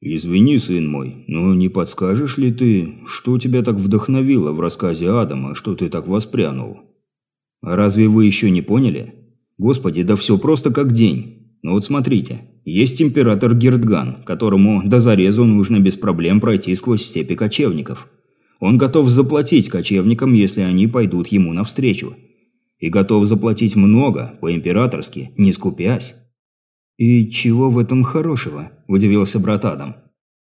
Speaker 1: «Извини, сын мой, но не подскажешь ли ты, что тебя так вдохновило в рассказе Адама, что ты так воспрянул?» «А разве вы еще не поняли? Господи, да все просто как день. Ну вот смотрите, есть император Гердган, которому до зарезу нужно без проблем пройти сквозь степи кочевников. Он готов заплатить кочевникам, если они пойдут ему навстречу и готов заплатить много, по-императорски, не скупясь». «И чего в этом хорошего?» – удивился брат Адам.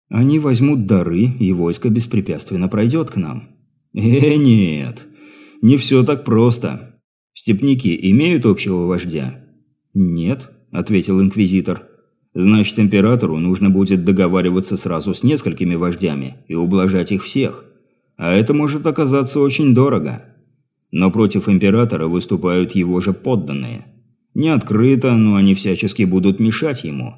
Speaker 1: «Они возьмут дары, и войско беспрепятственно пройдет к нам». «Э, нет, не все так просто. Степники имеют общего вождя?» «Нет», – ответил инквизитор. «Значит, императору нужно будет договариваться сразу с несколькими вождями и ублажать их всех. А это может оказаться очень дорого. Но против императора выступают его же подданные. Не открыто, но они всячески будут мешать ему.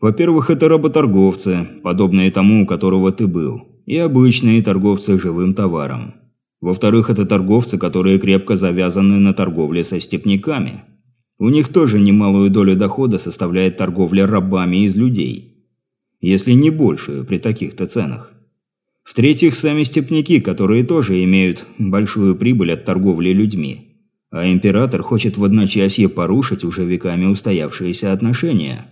Speaker 1: Во-первых, это работорговцы, подобные тому, у которого ты был, и обычные торговцы живым товаром. Во-вторых, это торговцы, которые крепко завязаны на торговле со степняками. У них тоже немалую долю дохода составляет торговля рабами из людей. Если не большую при таких-то ценах. В-третьих, сами степняки, которые тоже имеют большую прибыль от торговли людьми. А император хочет в одночасье порушить уже веками устоявшиеся отношения.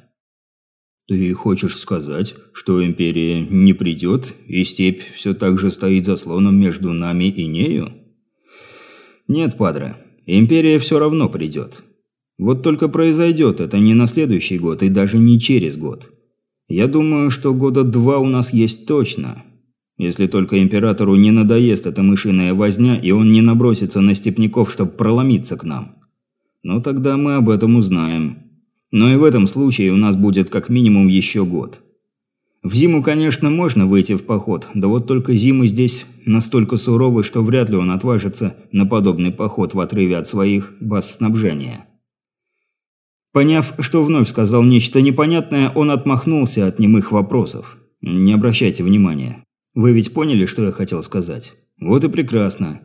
Speaker 1: Ты хочешь сказать, что империя не придет, и степь все так же стоит заслоном между нами и нею? Нет, падре, империя все равно придет. Вот только произойдет это не на следующий год и даже не через год. Я думаю, что года два у нас есть точно. Если только императору не надоест эта мышиная возня, и он не набросится на степняков, чтобы проломиться к нам. Но тогда мы об этом узнаем. Но и в этом случае у нас будет как минимум еще год. В зиму, конечно, можно выйти в поход, да вот только зимы здесь настолько суровы, что вряд ли он отважится на подобный поход в отрыве от своих баз снабжения. Поняв, что вновь сказал нечто непонятное, он отмахнулся от немых вопросов. «Не обращайте внимания. Вы ведь поняли, что я хотел сказать? Вот и прекрасно».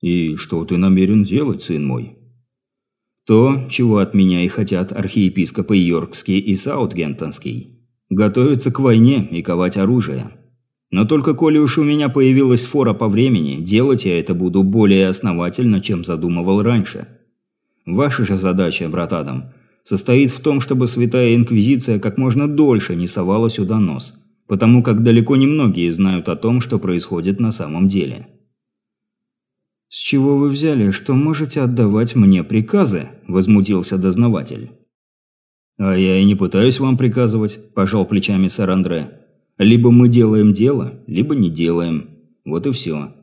Speaker 1: «И что ты намерен делать, сын мой?» То, чего от меня и хотят архиепископы Йоркский и Саутгемптонский. Готовиться к войне и ковать оружие. Но только коли уж у меня появилась фора по времени, делать я это буду более основательно, чем задумывал раньше. Ваша же задача, брат Адам, состоит в том, чтобы Святая Инквизиция как можно дольше не совала сюда нос, потому как далеко не многие знают о том, что происходит на самом деле. «С чего вы взяли, что можете отдавать мне приказы?» – возмутился дознаватель. «А я и не пытаюсь вам приказывать», – пожал плечами сэр Андре. «Либо мы делаем дело, либо не делаем. Вот и все.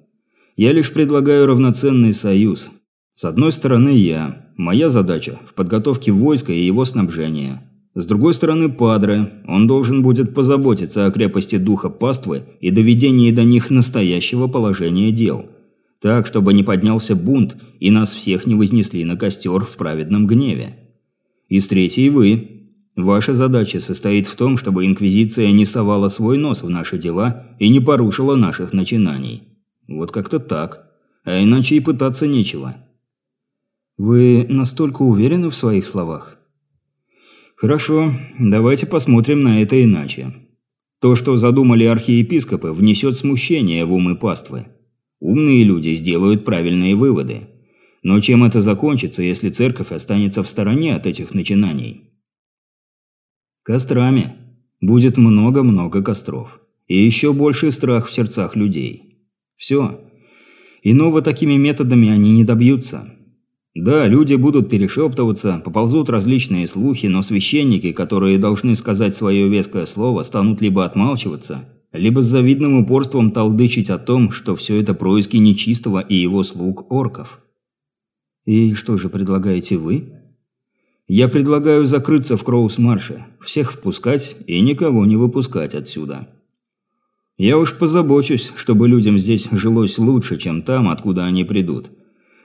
Speaker 1: Я лишь предлагаю равноценный союз. С одной стороны я. Моя задача – в подготовке войска и его снабжения. С другой стороны Падре. Он должен будет позаботиться о крепости духа паствы и доведении до них настоящего положения дел» так, чтобы не поднялся бунт и нас всех не вознесли на костер в праведном гневе. И с третьей вы. Ваша задача состоит в том, чтобы Инквизиция не совала свой нос в наши дела и не порушила наших начинаний. Вот как-то так. А иначе и пытаться нечего. Вы настолько уверены в своих словах? Хорошо, давайте посмотрим на это иначе. То, что задумали архиепископы, внесет смущение в умы паствы. Умные люди сделают правильные выводы. Но чем это закончится, если церковь останется в стороне от этих начинаний? Кострами. Будет много-много костров. И еще больший страх в сердцах людей. Все. Иного такими методами они не добьются. Да, люди будут перешептываться, поползут различные слухи, но священники, которые должны сказать свое веское слово, станут либо отмалчиваться, либо с завидным упорством толдычить о том, что все это происки нечистого и его слуг орков. И что же предлагаете вы? Я предлагаю закрыться в Кроус-марше, всех впускать и никого не выпускать отсюда. Я уж позабочусь, чтобы людям здесь жилось лучше, чем там, откуда они придут.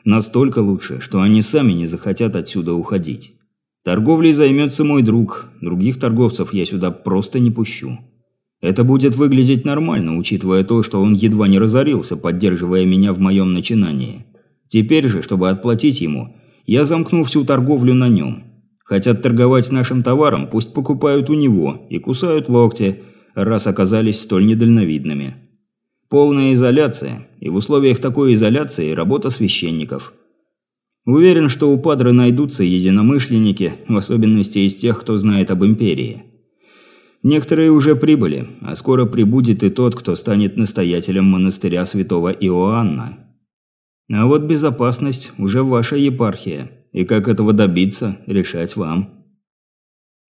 Speaker 1: Настолько лучше, что они сами не захотят отсюда уходить. Торговлей займется мой друг, других торговцев я сюда просто не пущу. Это будет выглядеть нормально, учитывая то, что он едва не разорился, поддерживая меня в моем начинании. Теперь же, чтобы отплатить ему, я замкну всю торговлю на нем. Хотят торговать нашим товаром, пусть покупают у него и кусают локти, раз оказались столь недальновидными. Полная изоляция, и в условиях такой изоляции работа священников. Уверен, что у Падры найдутся единомышленники, в особенности из тех, кто знает об Империи. Некоторые уже прибыли, а скоро прибудет и тот, кто станет настоятелем монастыря святого Иоанна. А вот безопасность уже ваша епархия, и как этого добиться, решать вам.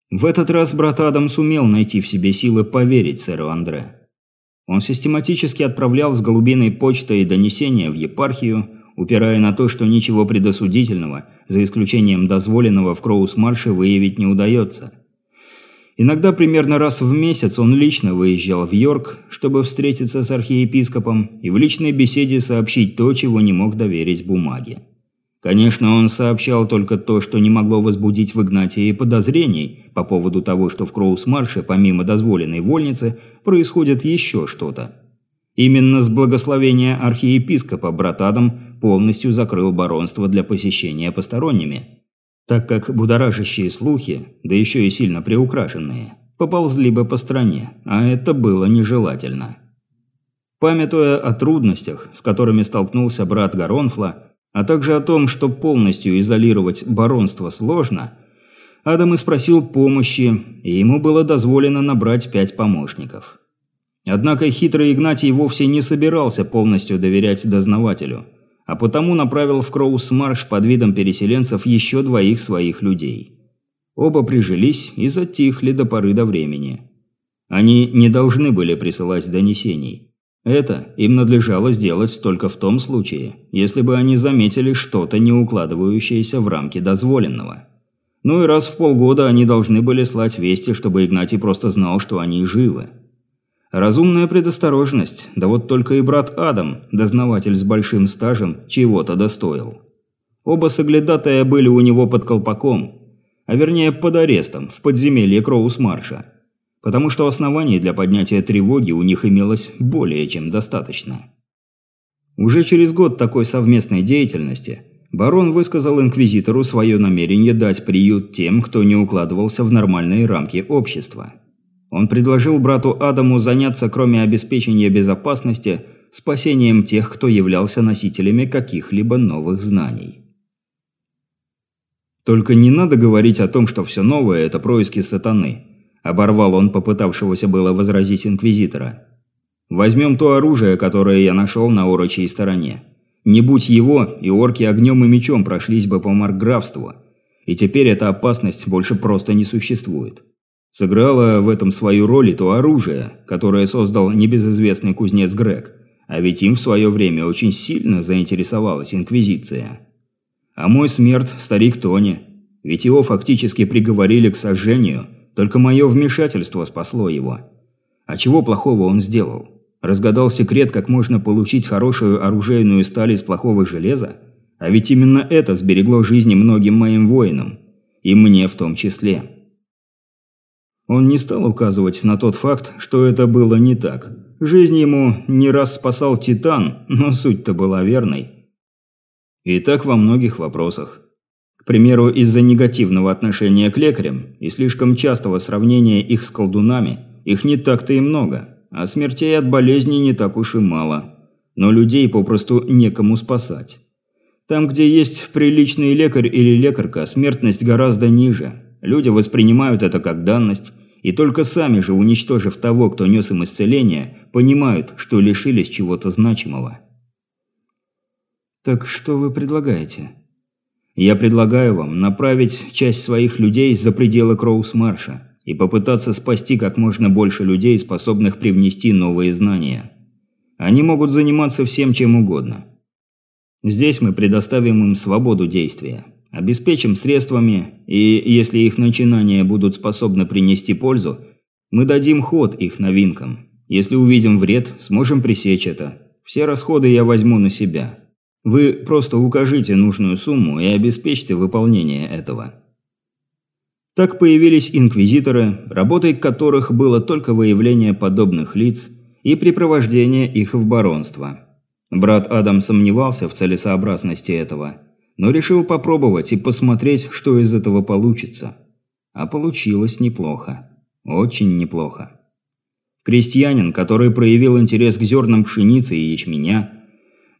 Speaker 1: В этот раз брат Адам сумел найти в себе силы поверить сэру Андре. Он систематически отправлял с голубиной почтой донесения в епархию, упирая на то, что ничего предосудительного, за исключением дозволенного в Кроус-марше, выявить не удается – Иногда примерно раз в месяц он лично выезжал в Йорк, чтобы встретиться с архиепископом и в личной беседе сообщить то, чего не мог доверить бумаге. Конечно, он сообщал только то, что не могло возбудить в Игнатии подозрений по поводу того, что в Кроус-Марше, помимо дозволенной вольницы, происходит еще что-то. Именно с благословения архиепископа брат Адам полностью закрыл баронство для посещения посторонними – так как будоражащие слухи, да еще и сильно приукрашенные, поползли бы по стране, а это было нежелательно. Памятуя о трудностях, с которыми столкнулся брат Гаронфла, а также о том, что полностью изолировать баронство сложно, Адам и спросил помощи, и ему было дозволено набрать пять помощников. Однако хитрый Игнатий вовсе не собирался полностью доверять дознавателю – а потому направил в Кроус-Марш под видом переселенцев еще двоих своих людей. Оба прижились и затихли до поры до времени. Они не должны были присылать донесений. Это им надлежало сделать только в том случае, если бы они заметили что-то, не укладывающееся в рамки дозволенного. Ну и раз в полгода они должны были слать вести, чтобы Игнатий просто знал, что они живы. Разумная предосторожность, да вот только и брат Адам, дознаватель с большим стажем, чего-то достоил. Оба соглядатая были у него под колпаком, а вернее под арестом в подземелье Кроус-Марша, потому что оснований для поднятия тревоги у них имелось более чем достаточно. Уже через год такой совместной деятельности барон высказал инквизитору свое намерение дать приют тем, кто не укладывался в нормальные рамки общества. Он предложил брату Адаму заняться, кроме обеспечения безопасности, спасением тех, кто являлся носителями каких-либо новых знаний. «Только не надо говорить о том, что все новое – это происки сатаны», – оборвал он попытавшегося было возразить инквизитора. «Возьмем то оружие, которое я нашел на орочей стороне. Не будь его, и орки огнем и мечом прошлись бы по маркграфству, и теперь эта опасность больше просто не существует». Сыграло в этом свою роль и то оружие, которое создал небезызвестный кузнец Грег, а ведь им в свое время очень сильно заинтересовалась Инквизиция. А мой смерть – старик Тони, ведь его фактически приговорили к сожжению, только мое вмешательство спасло его. А чего плохого он сделал? Разгадал секрет, как можно получить хорошую оружейную сталь из плохого железа? А ведь именно это сберегло жизни многим моим воинам. И мне в том числе. Он не стал указывать на тот факт, что это было не так. Жизнь ему не раз спасал Титан, но суть-то была верной. И так во многих вопросах. Примеру, из-за негативного отношения к лекарям и слишком частого сравнения их с колдунами, их не так-то и много, а смертей от болезней не так уж и мало. Но людей попросту некому спасать. Там, где есть приличный лекарь или лекарка, смертность гораздо ниже. Люди воспринимают это как данность, и только сами же, уничтожив того, кто нес им исцеление, понимают, что лишились чего-то значимого. «Так что вы предлагаете?» «Я предлагаю вам направить часть своих людей за пределы Кроус-Марша и попытаться спасти как можно больше людей, способных привнести новые знания. Они могут заниматься всем чем угодно. Здесь мы предоставим им свободу действия». Обеспечим средствами, и если их начинания будут способны принести пользу, мы дадим ход их новинкам. Если увидим вред, сможем пресечь это. Все расходы я возьму на себя. Вы просто укажите нужную сумму и обеспечьте выполнение этого. Так появились инквизиторы, работой которых было только выявление подобных лиц и припровождение их в баронство. Брат Адам сомневался в целесообразности этого – но решил попробовать и посмотреть, что из этого получится. А получилось неплохо. Очень неплохо. Крестьянин, который проявил интерес к зернам пшеницы и ячменя,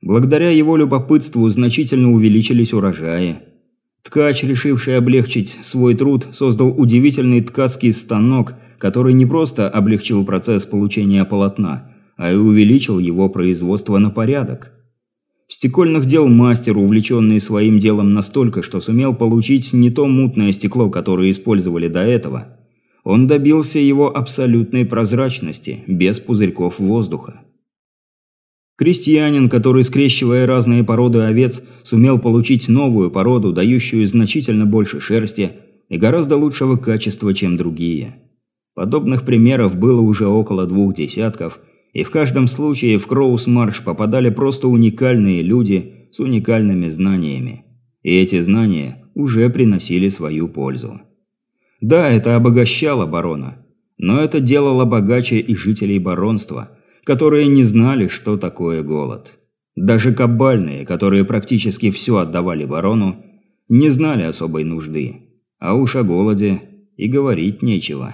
Speaker 1: благодаря его любопытству значительно увеличились урожаи. Ткач, решивший облегчить свой труд, создал удивительный ткацкий станок, который не просто облегчил процесс получения полотна, а и увеличил его производство на порядок. Стекольных дел мастер, увлеченный своим делом настолько, что сумел получить не то мутное стекло, которое использовали до этого. Он добился его абсолютной прозрачности, без пузырьков воздуха. Крестьянин, который, скрещивая разные породы овец, сумел получить новую породу, дающую значительно больше шерсти и гораздо лучшего качества, чем другие. Подобных примеров было уже около двух десятков, и в каждом случае в Кроус-Марш попадали просто уникальные люди с уникальными знаниями. И эти знания уже приносили свою пользу. Да, это обогащало барона, но это делало богаче и жителей баронства, которые не знали, что такое голод. Даже кабальные, которые практически все отдавали барону, не знали особой нужды. А уж о голоде и говорить нечего.